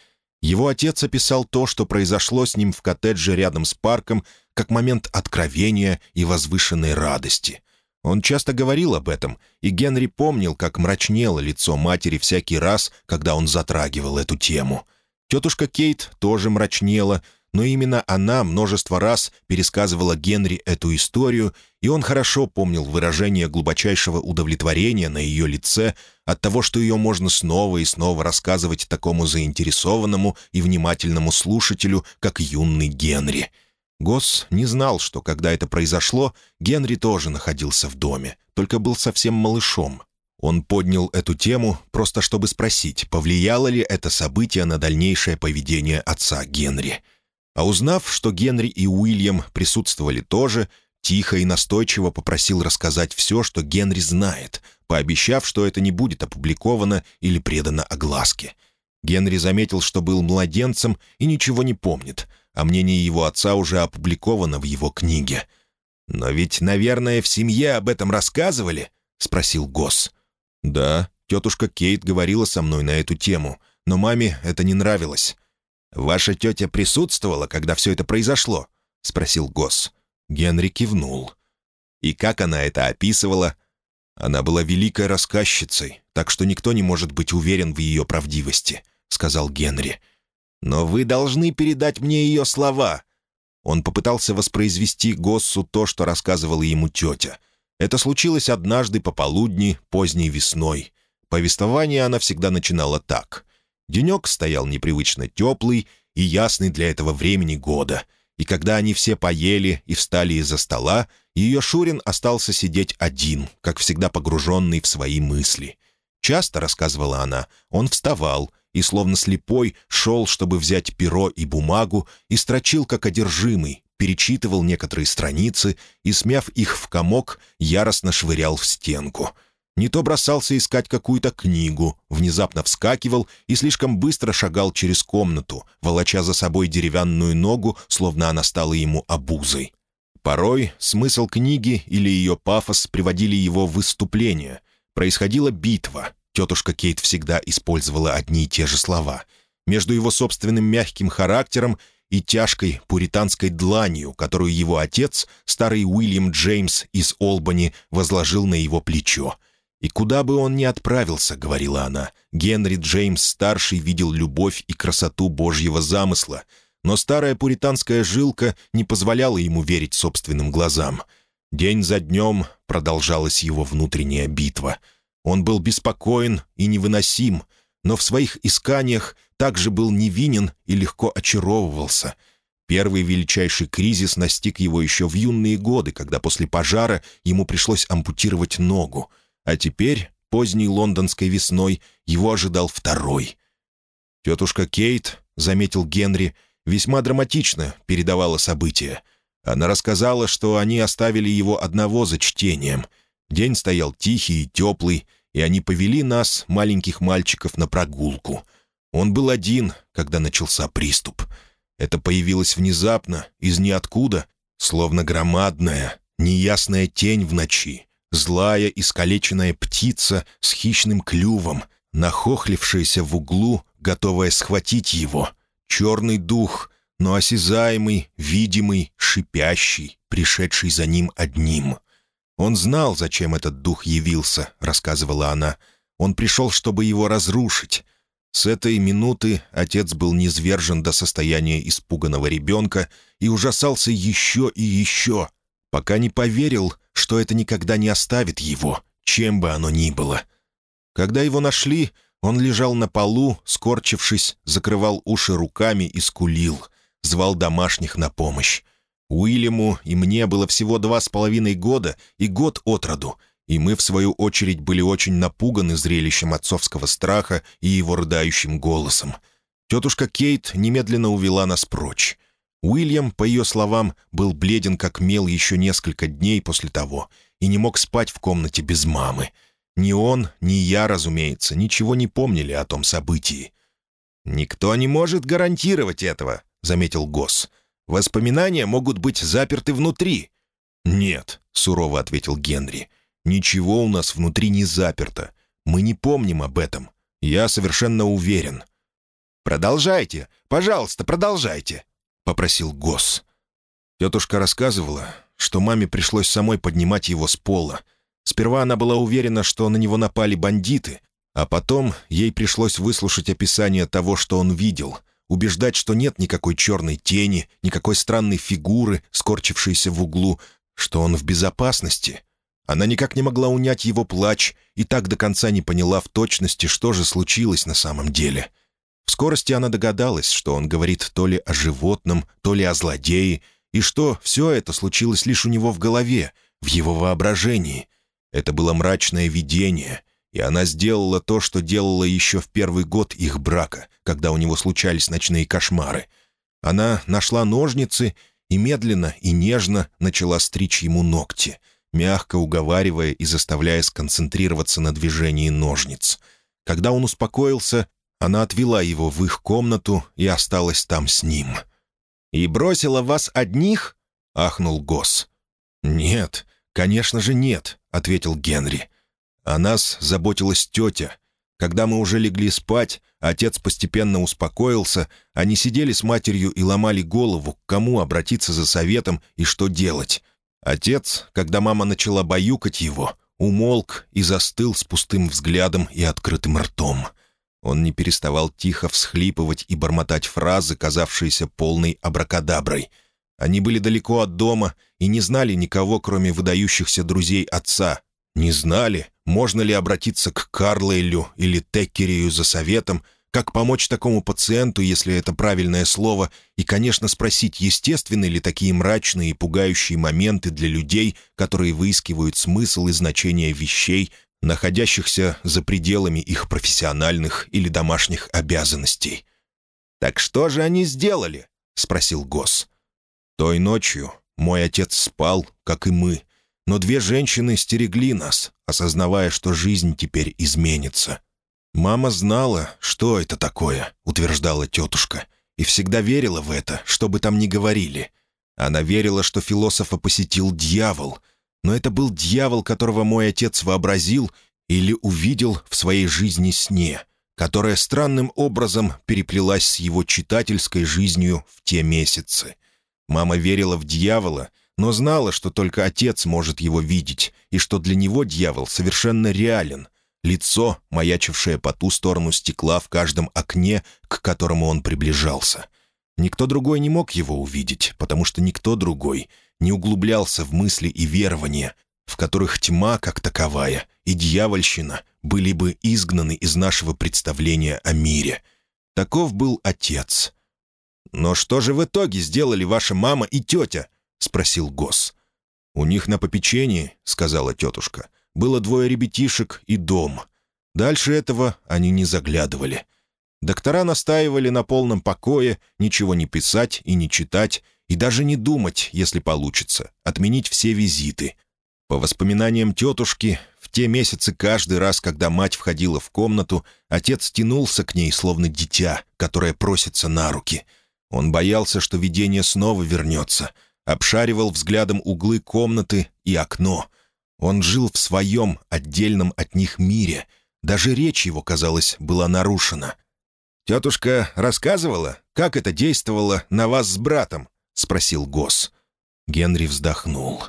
его отец описал то, что произошло с ним в коттедже рядом с парком, как момент откровения и возвышенной радости. Он часто говорил об этом, и Генри помнил, как мрачнело лицо матери всякий раз, когда он затрагивал эту тему. Тетушка Кейт тоже мрачнела, но именно она множество раз пересказывала Генри эту историю, и он хорошо помнил выражение глубочайшего удовлетворения на ее лице от того, что ее можно снова и снова рассказывать такому заинтересованному и внимательному слушателю, как юный Генри — Госс не знал, что, когда это произошло, Генри тоже находился в доме, только был совсем малышом. Он поднял эту тему просто чтобы спросить, повлияло ли это событие на дальнейшее поведение отца Генри. А узнав, что Генри и Уильям присутствовали тоже, тихо и настойчиво попросил рассказать все, что Генри знает, пообещав, что это не будет опубликовано или предано огласке. Генри заметил, что был младенцем и ничего не помнит — а мнение его отца уже опубликовано в его книге. «Но ведь, наверное, в семье об этом рассказывали?» — спросил Госс. «Да, тетушка Кейт говорила со мной на эту тему, но маме это не нравилось». «Ваша тетя присутствовала, когда все это произошло?» — спросил Госс. Генри кивнул. «И как она это описывала?» «Она была великой рассказчицей, так что никто не может быть уверен в ее правдивости», — сказал Генри. «Но вы должны передать мне ее слова». Он попытался воспроизвести Госсу то, что рассказывала ему тетя. Это случилось однажды пополудни, поздней весной. Повествование она всегда начинала так. Денек стоял непривычно теплый и ясный для этого времени года. И когда они все поели и встали из-за стола, ее Шурин остался сидеть один, как всегда погруженный в свои мысли. Часто, рассказывала она, он вставал — и, словно слепой, шел, чтобы взять перо и бумагу, и строчил как одержимый, перечитывал некоторые страницы и, смяв их в комок, яростно швырял в стенку. Не то бросался искать какую-то книгу, внезапно вскакивал и слишком быстро шагал через комнату, волоча за собой деревянную ногу, словно она стала ему обузой. Порой смысл книги или ее пафос приводили его в выступление. Происходила битва, Тетушка Кейт всегда использовала одни и те же слова. Между его собственным мягким характером и тяжкой пуританской дланью, которую его отец, старый Уильям Джеймс из Олбани, возложил на его плечо. «И куда бы он ни отправился», — говорила она, Генри Джеймс-старший видел любовь и красоту Божьего замысла, но старая пуританская жилка не позволяла ему верить собственным глазам. День за днем продолжалась его внутренняя битва — он был беспокоен и невыносим, но в своих исканиях также был невинен и легко очаровывался. Первый величайший кризис настиг его еще в юные годы, когда после пожара ему пришлось ампутировать ногу. А теперь, поздней лондонской весной, его ожидал второй. Тетушка Кейт, — заметил Генри, — весьма драматично передавала события. Она рассказала, что они оставили его одного за чтением — День стоял тихий и теплый, и они повели нас, маленьких мальчиков, на прогулку. Он был один, когда начался приступ. Это появилось внезапно, из ниоткуда, словно громадная, неясная тень в ночи, злая искалеченная птица с хищным клювом, нахохлившаяся в углу, готовая схватить его. Черный дух, но осязаемый, видимый, шипящий, пришедший за ним одним — «Он знал, зачем этот дух явился», — рассказывала она. «Он пришел, чтобы его разрушить». С этой минуты отец был низвержен до состояния испуганного ребенка и ужасался еще и еще, пока не поверил, что это никогда не оставит его, чем бы оно ни было. Когда его нашли, он лежал на полу, скорчившись, закрывал уши руками и скулил, звал домашних на помощь. Уильяму и мне было всего два с половиной года и год от роду, и мы, в свою очередь, были очень напуганы зрелищем отцовского страха и его рыдающим голосом. Тетушка Кейт немедленно увела нас прочь. Уильям, по ее словам, был бледен как мел еще несколько дней после того и не мог спать в комнате без мамы. Ни он, ни я, разумеется, ничего не помнили о том событии. «Никто не может гарантировать этого», — заметил Госс. Воспоминания могут быть заперты внутри». «Нет», — сурово ответил Генри. «Ничего у нас внутри не заперто. Мы не помним об этом. Я совершенно уверен». «Продолжайте, пожалуйста, продолжайте», — попросил Госс. Тетушка рассказывала, что маме пришлось самой поднимать его с пола. Сперва она была уверена, что на него напали бандиты, а потом ей пришлось выслушать описание того, что он видел, убеждать, что нет никакой черной тени, никакой странной фигуры, скорчившейся в углу, что он в безопасности. Она никак не могла унять его плач и так до конца не поняла в точности, что же случилось на самом деле. Скорости она догадалась, что он говорит то ли о животном, то ли о злодее, и что все это случилось лишь у него в голове, в его воображении. Это было мрачное видение — и она сделала то, что делала еще в первый год их брака, когда у него случались ночные кошмары. Она нашла ножницы и медленно и нежно начала стричь ему ногти, мягко уговаривая и заставляя сконцентрироваться на движении ножниц. Когда он успокоился, она отвела его в их комнату и осталась там с ним. «И бросила вас одних?» — ахнул Госс. «Нет, конечно же нет», — ответил Генри. О нас заботилась тетя. Когда мы уже легли спать, отец постепенно успокоился, они сидели с матерью и ломали голову, к кому обратиться за советом и что делать. Отец, когда мама начала баюкать его, умолк и застыл с пустым взглядом и открытым ртом. Он не переставал тихо всхлипывать и бормотать фразы, казавшиеся полной абракадаброй. Они были далеко от дома и не знали никого, кроме выдающихся друзей отца, не знали, можно ли обратиться к Карлейлю или Теккерию за советом, как помочь такому пациенту, если это правильное слово, и, конечно, спросить, естественны ли такие мрачные и пугающие моменты для людей, которые выискивают смысл и значение вещей, находящихся за пределами их профессиональных или домашних обязанностей. «Так что же они сделали?» — спросил Гос. «Той ночью мой отец спал, как и мы, но две женщины стерегли нас, осознавая, что жизнь теперь изменится. «Мама знала, что это такое», — утверждала тетушка, и всегда верила в это, что бы там ни говорили. Она верила, что философа посетил дьявол, но это был дьявол, которого мой отец вообразил или увидел в своей жизни сне, которая странным образом переплелась с его читательской жизнью в те месяцы. Мама верила в дьявола — но знала, что только отец может его видеть, и что для него дьявол совершенно реален. Лицо, маячившее по ту сторону стекла в каждом окне, к которому он приближался. Никто другой не мог его увидеть, потому что никто другой не углублялся в мысли и верования, в которых тьма, как таковая, и дьявольщина были бы изгнаны из нашего представления о мире. Таков был отец. «Но что же в итоге сделали ваша мама и тетя?» — спросил Гос. «У них на попечении, — сказала тетушка, — было двое ребятишек и дом. Дальше этого они не заглядывали. Доктора настаивали на полном покое, ничего не писать и не читать, и даже не думать, если получится, отменить все визиты. По воспоминаниям тетушки, в те месяцы каждый раз, когда мать входила в комнату, отец тянулся к ней, словно дитя, которое просится на руки. Он боялся, что видение снова вернется — обшаривал взглядом углы комнаты и окно. Он жил в своем отдельном от них мире. Даже речь его, казалось, была нарушена. «Тетушка рассказывала, как это действовало на вас с братом?» — спросил Гос. Генри вздохнул.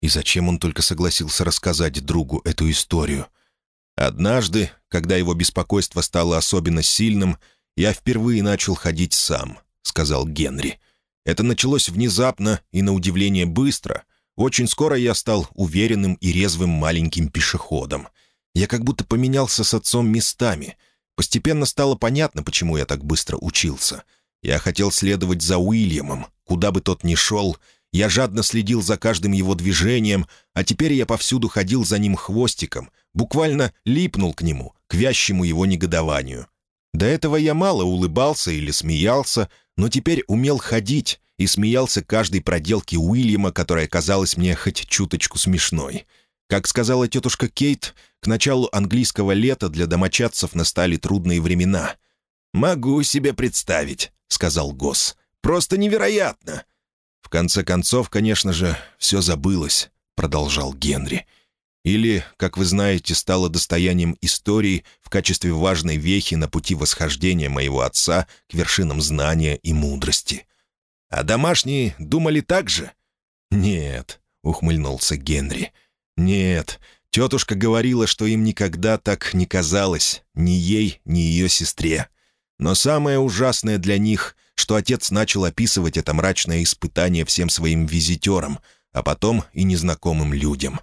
И зачем он только согласился рассказать другу эту историю? Однажды, когда его беспокойство стало особенно сильным, я впервые начал ходить сам, — сказал Генри. Это началось внезапно и, на удивление, быстро. Очень скоро я стал уверенным и резвым маленьким пешеходом. Я как будто поменялся с отцом местами. Постепенно стало понятно, почему я так быстро учился. Я хотел следовать за Уильямом, куда бы тот ни шел. Я жадно следил за каждым его движением, а теперь я повсюду ходил за ним хвостиком, буквально липнул к нему, к вящему его негодованию. До этого я мало улыбался или смеялся, но теперь умел ходить и смеялся каждой проделке Уильяма, которая казалась мне хоть чуточку смешной. Как сказала тетушка Кейт, к началу английского лета для домочадцев настали трудные времена. «Могу себе представить», — сказал Госс. «Просто невероятно!» «В конце концов, конечно же, все забылось», — продолжал Генри. Или, как вы знаете, стало достоянием истории в качестве важной вехи на пути восхождения моего отца к вершинам знания и мудрости. А домашние думали так же? Нет, — ухмыльнулся Генри. «Нет, тетушка говорила, что им никогда так не казалось, ни ей, ни ее сестре. Но самое ужасное для них, что отец начал описывать это мрачное испытание всем своим визитерам, а потом и незнакомым людям.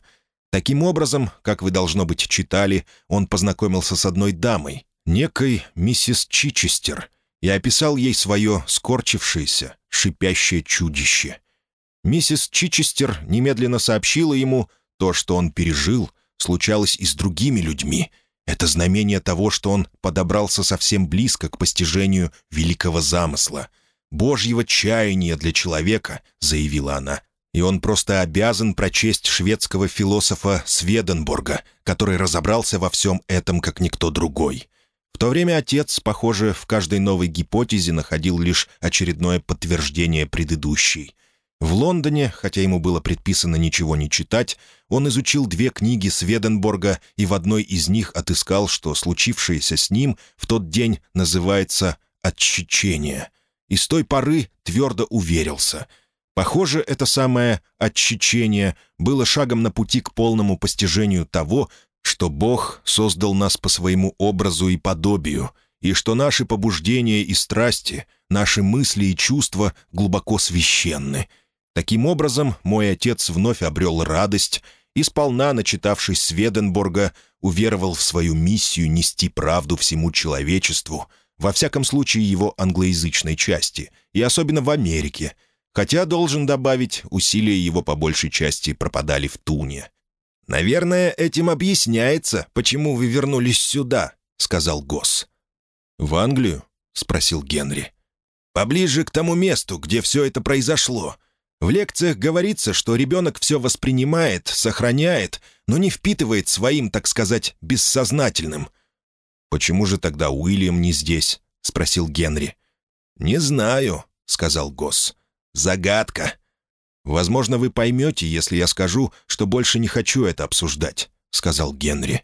Таким образом, как вы, должно быть, читали, он познакомился с одной дамой, некой миссис Чичестер, и описал ей свое скорчившееся, шипящее чудище. Миссис Чичестер немедленно сообщила ему, то, что он пережил, случалось и с другими людьми — это знамение того, что он подобрался совсем близко к постижению великого замысла. «Божьего чаяния для человека», — заявила она, и он просто обязан прочесть шведского философа Сведенборга, который разобрался во всем этом, как никто другой. В то время отец, похоже, в каждой новой гипотезе находил лишь очередное подтверждение предыдущей — в Лондоне, хотя ему было предписано ничего не читать, он изучил две книги Сведенборга и в одной из них отыскал, что случившееся с ним в тот день называется «отчечение». И с той поры твердо уверился. Похоже, это самое «отчечение» было шагом на пути к полному постижению того, что Бог создал нас по своему образу и подобию, и что наши побуждения и страсти, наши мысли и чувства глубоко священны — Таким образом, мой отец вновь обрел радость и, сполна начитавшись Сведенборга, уверовал в свою миссию нести правду всему человечеству, во всяком случае его англоязычной части, и особенно в Америке, хотя, должен добавить, усилия его по большей части пропадали в туне. «Наверное, этим объясняется, почему вы вернулись сюда», — сказал Госс. «В Англию?» — спросил Генри. «Поближе к тому месту, где все это произошло. В лекциях говорится, что ребенок все воспринимает, сохраняет, но не впитывает своим, так сказать, бессознательным. «Почему же тогда Уильям не здесь?» — спросил Генри. «Не знаю», — сказал Госс. «Загадка». «Возможно, вы поймете, если я скажу, что больше не хочу это обсуждать», — сказал Генри.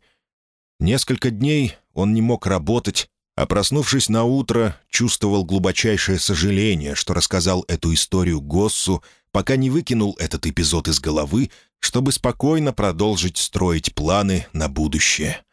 Несколько дней он не мог работать, а проснувшись на утро, чувствовал глубочайшее сожаление, что рассказал эту историю Госсу, пока не выкинул этот эпизод из головы, чтобы спокойно продолжить строить планы на будущее.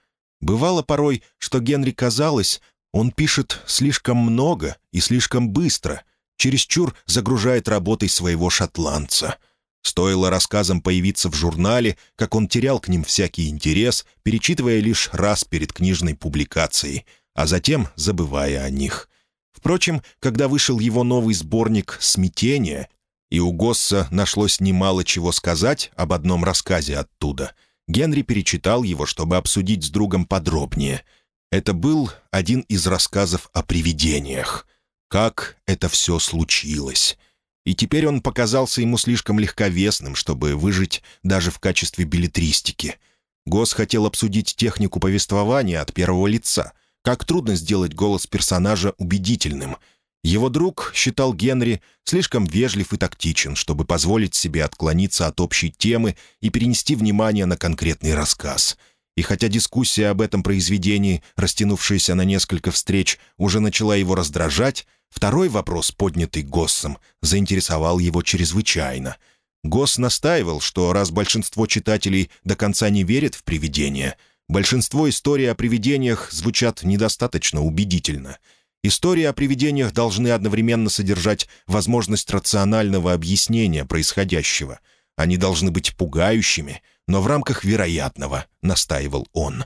Бывало порой, что Генри казалось, он пишет слишком много и слишком быстро, чересчур загружает работой своего шотландца. Стоило рассказам появиться в журнале, как он терял к ним всякий интерес, перечитывая лишь раз перед книжной публикацией, а затем забывая о них. Впрочем, когда вышел его новый сборник «Смятение», и у Госса нашлось немало чего сказать об одном рассказе оттуда. Генри перечитал его, чтобы обсудить с другом подробнее. Это был один из рассказов о привидениях. Как это все случилось. И теперь он показался ему слишком легковесным, чтобы выжить даже в качестве билетристики. Госс хотел обсудить технику повествования от первого лица. Как трудно сделать голос персонажа убедительным — его друг считал Генри слишком вежлив и тактичен, чтобы позволить себе отклониться от общей темы и перенести внимание на конкретный рассказ. И хотя дискуссия об этом произведении, растянувшаяся на несколько встреч, уже начала его раздражать, второй вопрос, поднятый Госсом, заинтересовал его чрезвычайно. Госс настаивал, что раз большинство читателей до конца не верит в привидения, большинство историй о привидениях звучат недостаточно убедительно — Истории о привидениях должны одновременно содержать возможность рационального объяснения происходящего. Они должны быть пугающими, но в рамках вероятного, настаивал он.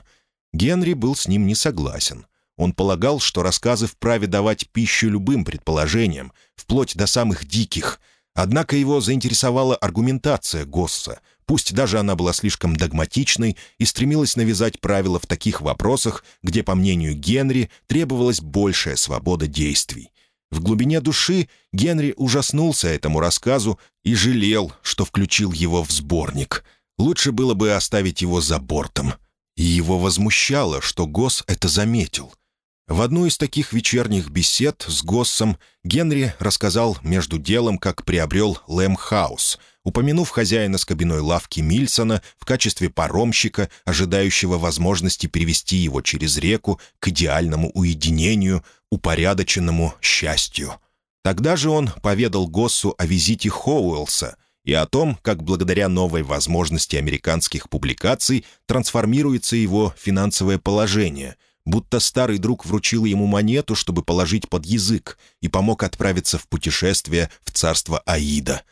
Генри был с ним не согласен. Он полагал, что рассказы вправе давать пищу любым предположениям, вплоть до самых диких. Однако его заинтересовала аргументация Госса — пусть даже она была слишком догматичной и стремилась навязать правила в таких вопросах, где, по мнению Генри, требовалась большая свобода действий. В глубине души Генри ужаснулся этому рассказу и жалел, что включил его в сборник. Лучше было бы оставить его за бортом. И его возмущало, что Госс это заметил — в одну из таких вечерних бесед с Госсом Генри рассказал между делом, как приобрел Лэм Хаус, упомянув хозяина с кабиной лавки Мильсона в качестве паромщика, ожидающего возможности перевести его через реку к идеальному уединению, упорядоченному счастью. Тогда же он поведал Госсу о визите Хоуэлса и о том, как благодаря новой возможности американских публикаций трансформируется его финансовое положение, будто старый друг вручил ему монету, чтобы положить под язык, и помог отправиться в путешествие в царство Аида.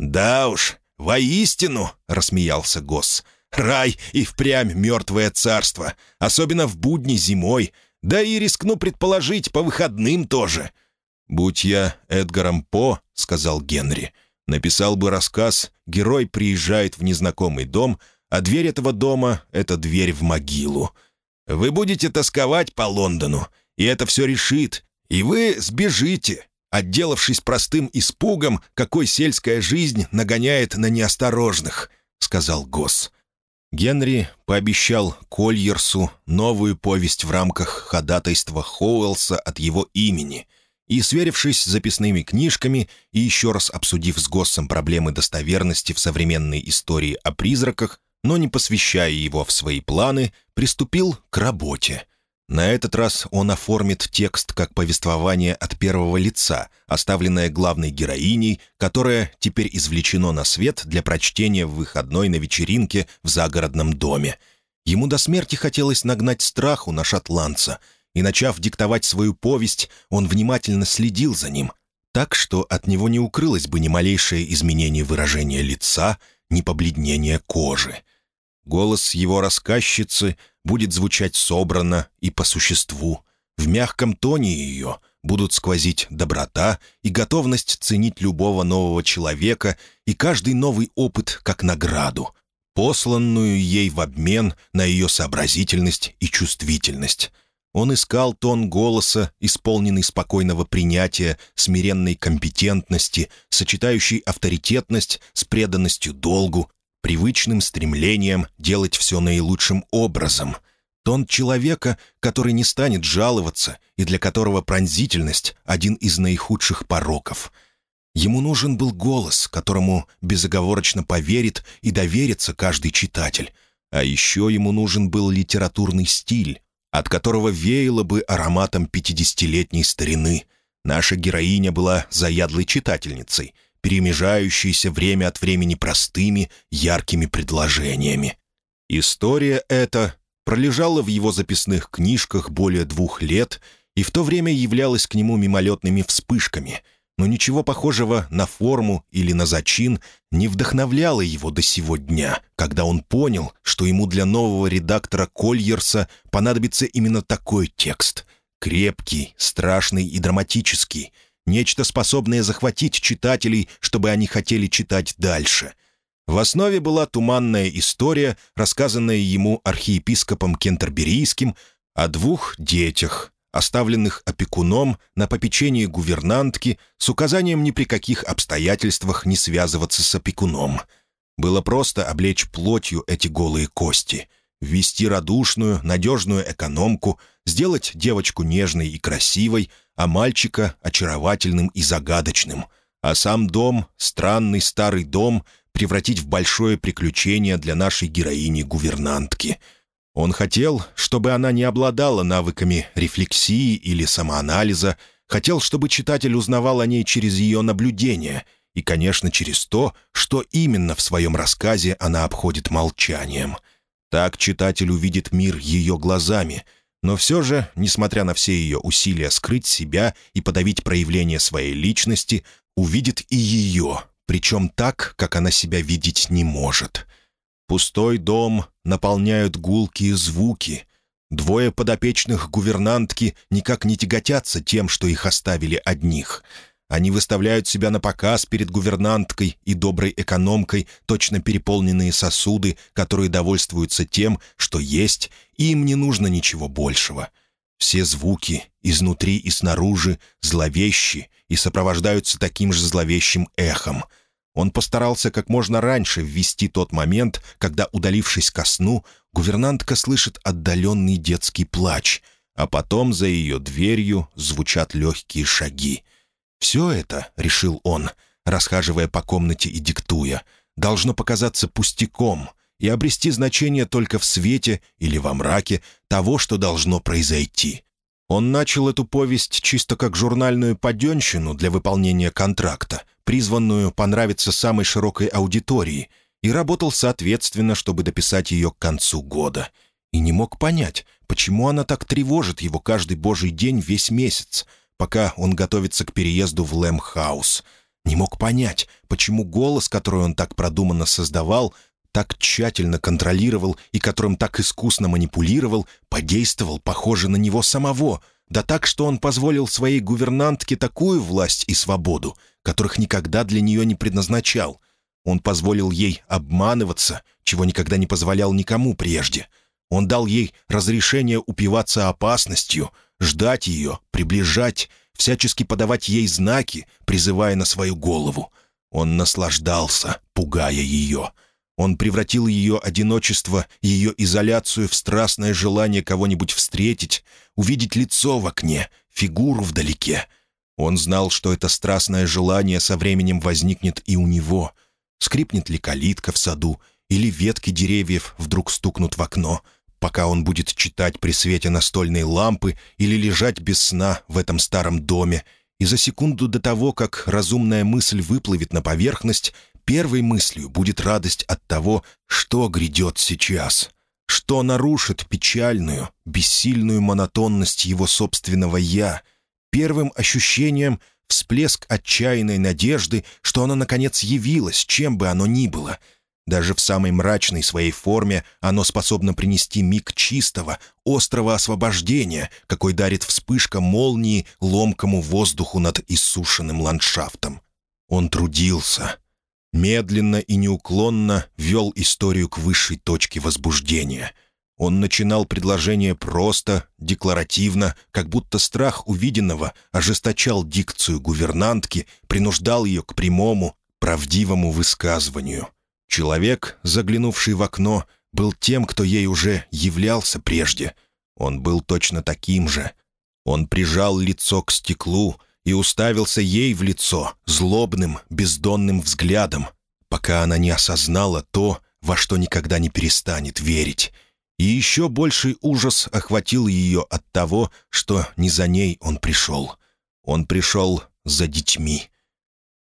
«Да уж, воистину!» — рассмеялся Госс. «Рай и впрямь мертвое царство, особенно в будни зимой, да и рискну предположить, по выходным тоже». «Будь я Эдгаром По», — сказал Генри, — Написал бы рассказ «Герой приезжает в незнакомый дом», а дверь этого дома — это дверь в могилу. Вы будете тосковать по Лондону, и это все решит, и вы сбежите, отделавшись простым испугом, какой сельская жизнь нагоняет на неосторожных», — сказал Госс. Генри пообещал Кольерсу новую повесть в рамках ходатайства Хоуэлса от его имени — и, сверившись с записными книжками и еще раз обсудив с Госсом проблемы достоверности в современной истории о призраках, но не посвящая его в свои планы, приступил к работе. На этот раз он оформит текст как повествование от первого лица, оставленное главной героиней, которое теперь извлечено на свет для прочтения в выходной на вечеринке в загородном доме. Ему до смерти хотелось нагнать страху на шотландца — и, начав диктовать свою повесть, он внимательно следил за ним, так что от него не укрылось бы ни малейшее изменение выражения лица, ни побледнение кожи. Голос его рассказчицы будет звучать собранно и по существу. В мягком тоне ее будут сквозить доброта и готовность ценить любого нового человека и каждый новый опыт как награду, посланную ей в обмен на ее сообразительность и чувствительность. Он искал тон голоса, исполненный спокойного принятия, смиренной компетентности, сочетающий авторитетность с преданностью долгу, привычным стремлением делать все наилучшим образом. Тон человека, который не станет жаловаться и для которого пронзительность — один из наихудших пороков. Ему нужен был голос, которому безоговорочно поверит и доверится каждый читатель. А еще ему нужен был литературный стиль, от которого веяло бы ароматом пятидесятилетней старины. Наша героиня была заядлой читательницей, перемежающейся время от времени простыми, яркими предложениями. История эта пролежала в его записных книжках более двух лет и в то время являлась к нему мимолетными вспышками — но ничего похожего на форму или на зачин не вдохновляло его до сего дня, когда он понял, что ему для нового редактора Кольерса понадобится именно такой текст. Крепкий, страшный и драматический. Нечто, способное захватить читателей, чтобы они хотели читать дальше. В основе была туманная история, рассказанная ему архиепископом Кентерберийским, о двух детях, оставленных опекуном на попечении гувернантки с указанием ни при каких обстоятельствах не связываться с опекуном. Было просто облечь плотью эти голые кости, ввести радушную, надежную экономку, сделать девочку нежной и красивой, а мальчика очаровательным и загадочным, а сам дом, странный старый дом, превратить в большое приключение для нашей героини-гувернантки — он хотел, чтобы она не обладала навыками рефлексии или самоанализа, хотел, чтобы читатель узнавал о ней через ее наблюдение и, конечно, через то, что именно в своем рассказе она обходит молчанием. Так читатель увидит мир ее глазами, но все же, несмотря на все ее усилия скрыть себя и подавить проявление своей личности, увидит и ее, причем так, как она себя видеть не может. Пустой дом наполняют гулкие звуки. Двое подопечных гувернантки никак не тяготятся тем, что их оставили одних. Они выставляют себя на показ перед гувернанткой и доброй экономкой, точно переполненные сосуды, которые довольствуются тем, что есть, и им не нужно ничего большего. Все звуки, изнутри и снаружи, зловещи и сопровождаются таким же зловещим эхом — он постарался как можно раньше ввести тот момент, когда, удалившись ко сну, гувернантка слышит отдаленный детский плач, а потом за ее дверью звучат легкие шаги. «Все это», — решил он, расхаживая по комнате и диктуя, «должно показаться пустяком и обрести значение только в свете или во мраке того, что должно произойти». Он начал эту повесть чисто как журнальную паденщину для выполнения контракта, призванную понравиться самой широкой аудитории, и работал соответственно, чтобы дописать ее к концу года. И не мог понять, почему она так тревожит его каждый божий день весь месяц, пока он готовится к переезду в Лэмхаус. Не мог понять, почему голос, который он так продуманно создавал, так тщательно контролировал и которым так искусно манипулировал, подействовал, похоже, на него самого, да так, что он позволил своей гувернантке такую власть и свободу, которых никогда для нее не предназначал. Он позволил ей обманываться, чего никогда не позволял никому прежде. Он дал ей разрешение упиваться опасностью, ждать ее, приближать, всячески подавать ей знаки, призывая на свою голову. Он наслаждался, пугая ее — он превратил ее одиночество, ее изоляцию в страстное желание кого-нибудь встретить, увидеть лицо в окне, фигуру вдалеке. Он знал, что это страстное желание со временем возникнет и у него. Скрипнет ли калитка в саду, или ветки деревьев вдруг стукнут в окно, пока он будет читать при свете настольной лампы или лежать без сна в этом старом доме, и за секунду до того, как разумная мысль выплывет на поверхность, Первой мыслью будет радость от того, что грядет сейчас, что нарушит печальную, бессильную монотонность его собственного «я», первым ощущением — всплеск отчаянной надежды, что оно, наконец, явилось, чем бы оно ни было. Даже в самой мрачной своей форме оно способно принести миг чистого, острого освобождения, какой дарит вспышка молнии ломкому воздуху над иссушенным ландшафтом. Он трудился — медленно и неуклонно вел историю к высшей точке возбуждения. Он начинал предложение просто, декларативно, как будто страх увиденного ожесточал дикцию гувернантки, принуждал ее к прямому, правдивому высказыванию. Человек, заглянувший в окно, был тем, кто ей уже являлся прежде. Он был точно таким же. Он прижал лицо к стеклу — и уставился ей в лицо злобным, бездонным взглядом, пока она не осознала то, во что никогда не перестанет верить. И еще больший ужас охватил ее от того, что не за ней он пришел. Он пришел за детьми.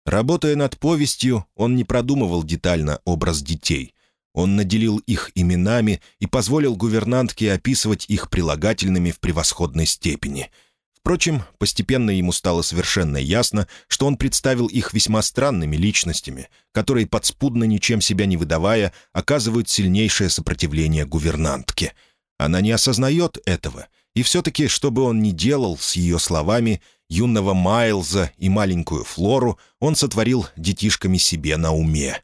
Работая над повестью, он не продумывал детально образ детей. Он наделил их именами и позволил гувернантке описывать их прилагательными в превосходной степени — Впрочем, постепенно ему стало совершенно ясно, что он представил их весьма странными личностями, которые, подспудно ничем себя не выдавая, оказывают сильнейшее сопротивление гувернантке. Она не осознает этого, и все-таки, что бы он ни делал с ее словами, юного Майлза и маленькую Флору он сотворил детишками себе на уме.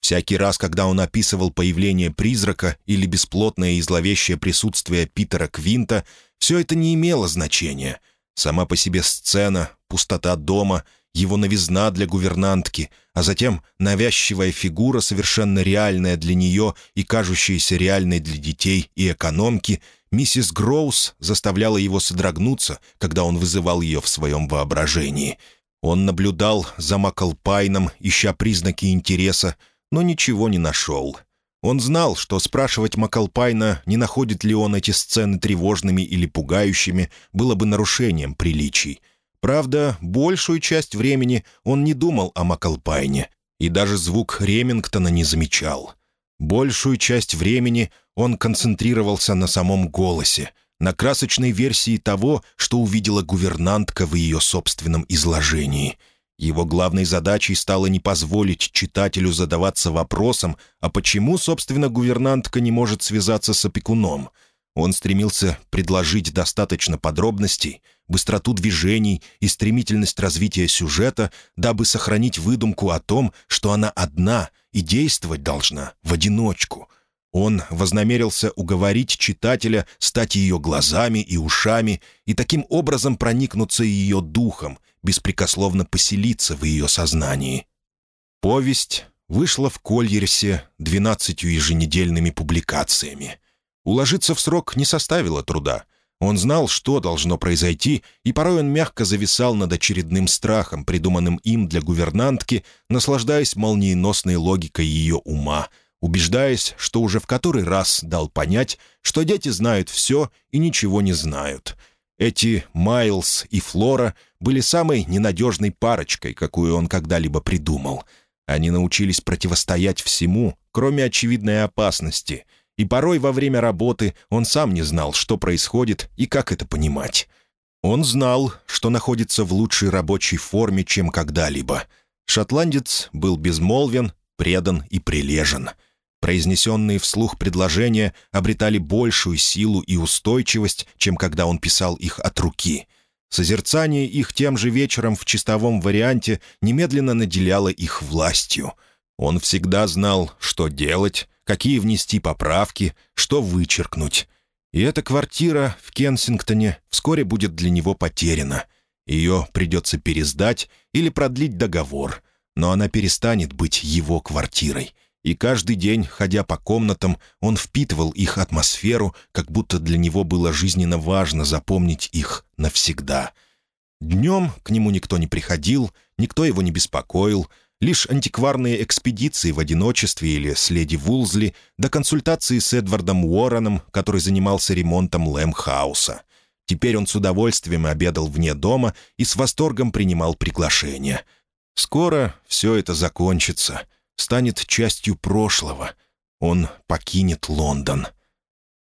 Всякий раз, когда он описывал появление призрака или бесплотное и зловещее присутствие Питера Квинта, все это не имело значения — Сама по себе сцена, пустота дома, его новизна для гувернантки, а затем навязчивая фигура, совершенно реальная для нее и кажущаяся реальной для детей и экономки, миссис Гроус заставляла его содрогнуться, когда он вызывал ее в своем воображении. Он наблюдал за Макалпайном, ища признаки интереса, но ничего не нашел. Он знал, что спрашивать Макалпайна, не находит ли он эти сцены тревожными или пугающими, было бы нарушением приличий. Правда, большую часть времени он не думал о Макалпайне и даже звук Ремингтона не замечал. Большую часть времени он концентрировался на самом голосе, на красочной версии того, что увидела гувернантка в ее собственном изложении — его главной задачей стало не позволить читателю задаваться вопросом, а почему, собственно, гувернантка не может связаться с опекуном. Он стремился предложить достаточно подробностей, быстроту движений и стремительность развития сюжета, дабы сохранить выдумку о том, что она одна и действовать должна в одиночку. Он вознамерился уговорить читателя стать ее глазами и ушами и таким образом проникнуться ее духом, беспрекословно поселиться в ее сознании. Повесть вышла в Кольерсе двенадцатью еженедельными публикациями. Уложиться в срок не составило труда. Он знал, что должно произойти, и порой он мягко зависал над очередным страхом, придуманным им для гувернантки, наслаждаясь молниеносной логикой ее ума, убеждаясь, что уже в который раз дал понять, что дети знают все и ничего не знают — Эти Майлз и Флора были самой ненадежной парочкой, какую он когда-либо придумал. Они научились противостоять всему, кроме очевидной опасности, и порой во время работы он сам не знал, что происходит и как это понимать. Он знал, что находится в лучшей рабочей форме, чем когда-либо. Шотландец был безмолвен, предан и прилежен — Произнесенные вслух предложения обретали большую силу и устойчивость, чем когда он писал их от руки. Созерцание их тем же вечером в чистовом варианте немедленно наделяло их властью. Он всегда знал, что делать, какие внести поправки, что вычеркнуть. И эта квартира в Кенсингтоне вскоре будет для него потеряна. Ее придется пересдать или продлить договор, но она перестанет быть его квартирой — и каждый день, ходя по комнатам, он впитывал их атмосферу, как будто для него было жизненно важно запомнить их навсегда. Днем к нему никто не приходил, никто его не беспокоил, лишь антикварные экспедиции в одиночестве или с леди Вулзли до консультации с Эдвардом Уорреном, который занимался ремонтом Лэмхауса. Теперь он с удовольствием обедал вне дома и с восторгом принимал приглашения. Скоро все это закончится — станет частью прошлого. Он покинет Лондон.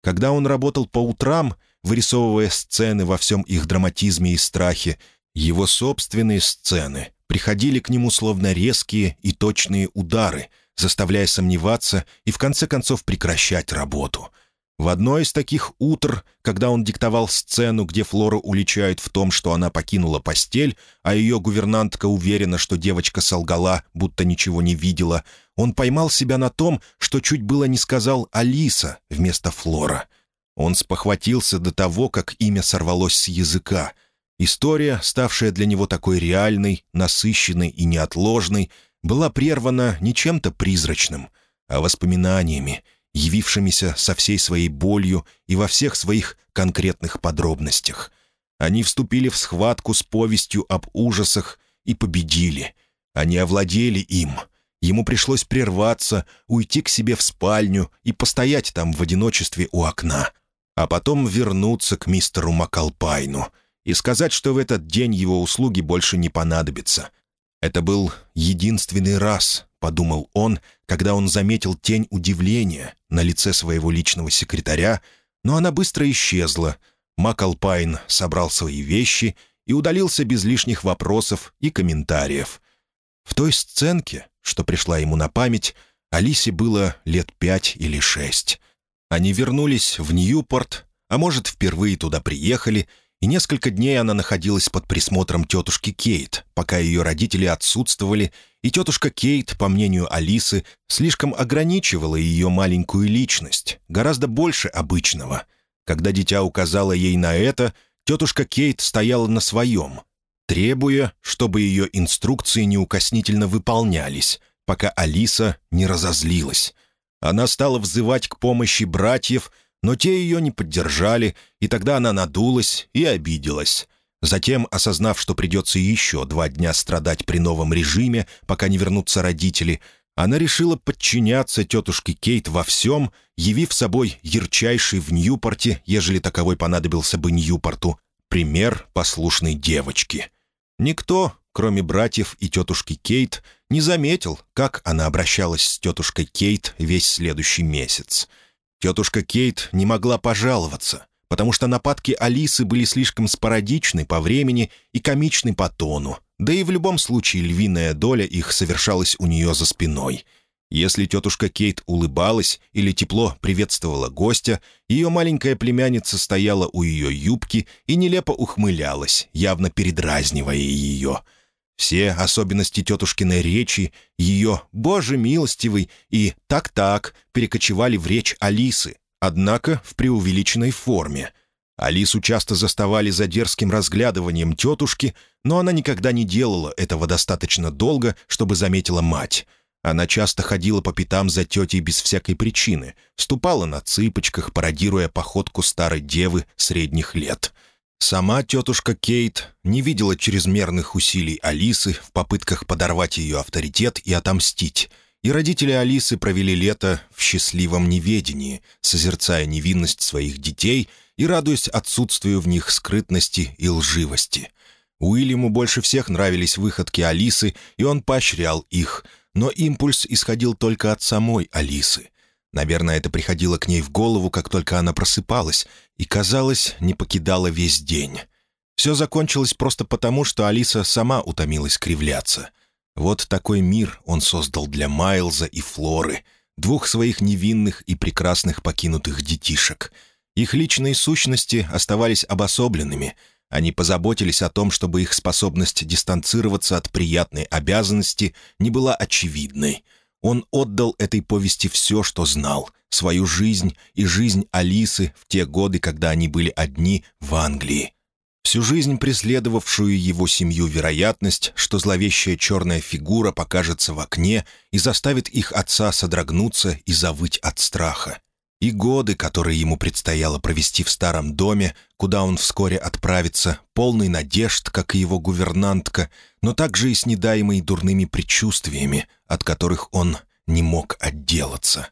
Когда он работал по утрам, вырисовывая сцены во всем их драматизме и страхе, его собственные сцены приходили к нему словно резкие и точные удары, заставляя сомневаться и в конце концов прекращать работу — в одно из таких утр, когда он диктовал сцену, где Флора уличает в том, что она покинула постель, а ее гувернантка уверена, что девочка солгала, будто ничего не видела, он поймал себя на том, что чуть было не сказал «Алиса» вместо «Флора». Он спохватился до того, как имя сорвалось с языка. История, ставшая для него такой реальной, насыщенной и неотложной, была прервана не чем-то призрачным, а воспоминаниями — явившимися со всей своей болью и во всех своих конкретных подробностях. Они вступили в схватку с повестью об ужасах и победили. Они овладели им. Ему пришлось прерваться, уйти к себе в спальню и постоять там в одиночестве у окна, а потом вернуться к мистеру Макалпайну и сказать, что в этот день его услуги больше не понадобятся. Это был единственный раз, — подумал он, когда он заметил тень удивления на лице своего личного секретаря, но она быстро исчезла. Макалпайн собрал свои вещи и удалился без лишних вопросов и комментариев. В той сценке, что пришла ему на память, Алисе было лет пять или шесть. Они вернулись в Ньюпорт, а может, впервые туда приехали — и несколько дней она находилась под присмотром тетушки Кейт, пока ее родители отсутствовали, и тетушка Кейт, по мнению Алисы, слишком ограничивала ее маленькую личность, гораздо больше обычного. Когда дитя указала ей на это, тетушка Кейт стояла на своем, требуя, чтобы ее инструкции неукоснительно выполнялись, пока Алиса не разозлилась. Она стала взывать к помощи братьев — но те ее не поддержали, и тогда она надулась и обиделась. Затем, осознав, что придется еще два дня страдать при новом режиме, пока не вернутся родители, она решила подчиняться тетушке Кейт во всем, явив собой ярчайший в Ньюпорте, ежели таковой понадобился бы Ньюпорту, пример послушной девочки. Никто, кроме братьев и тетушки Кейт, не заметил, как она обращалась с тетушкой Кейт весь следующий месяц — Тетушка Кейт не могла пожаловаться, потому что нападки Алисы были слишком спорадичны по времени и комичны по тону, да и в любом случае львиная доля их совершалась у нее за спиной. Если тетушка Кейт улыбалась или тепло приветствовала гостя, ее маленькая племянница стояла у ее юбки и нелепо ухмылялась, явно передразнивая ее — все особенности тетушкиной речи, ее «Боже милостивый» и «так-так» перекочевали в речь Алисы, однако в преувеличенной форме. Алису часто заставали за дерзким разглядыванием тетушки, но она никогда не делала этого достаточно долго, чтобы заметила мать. Она часто ходила по пятам за тетей без всякой причины, ступала на цыпочках, пародируя походку старой девы средних лет — Сама тетушка Кейт не видела чрезмерных усилий Алисы в попытках подорвать ее авторитет и отомстить, и родители Алисы провели лето в счастливом неведении, созерцая невинность своих детей и радуясь отсутствию в них скрытности и лживости. Уильяму больше всех нравились выходки Алисы, и он поощрял их, но импульс исходил только от самой Алисы. Наверное, это приходило к ней в голову, как только она просыпалась, и, казалось, не покидала весь день. Все закончилось просто потому, что Алиса сама утомилась кривляться. Вот такой мир он создал для Майлза и Флоры, двух своих невинных и прекрасных покинутых детишек. Их личные сущности оставались обособленными. Они позаботились о том, чтобы их способность дистанцироваться от приятной обязанности не была очевидной — он отдал этой повести все, что знал, свою жизнь и жизнь Алисы в те годы, когда они были одни в Англии. Всю жизнь преследовавшую его семью вероятность, что зловещая черная фигура покажется в окне и заставит их отца содрогнуться и завыть от страха и годы, которые ему предстояло провести в старом доме, куда он вскоре отправится, полный надежд, как и его гувернантка, но также и с недаемой дурными предчувствиями, от которых он не мог отделаться.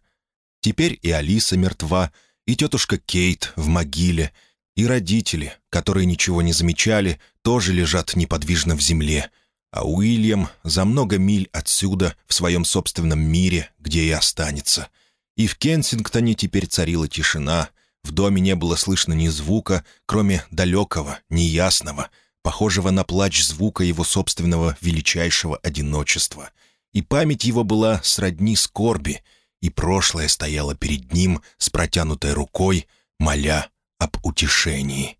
Теперь и Алиса мертва, и тетушка Кейт в могиле, и родители, которые ничего не замечали, тоже лежат неподвижно в земле, а Уильям за много миль отсюда, в своем собственном мире, где и останется — и в Кенсингтоне теперь царила тишина, в доме не было слышно ни звука, кроме далекого, неясного, похожего на плач звука его собственного величайшего одиночества. И память его была сродни скорби, и прошлое стояло перед ним с протянутой рукой, моля об утешении.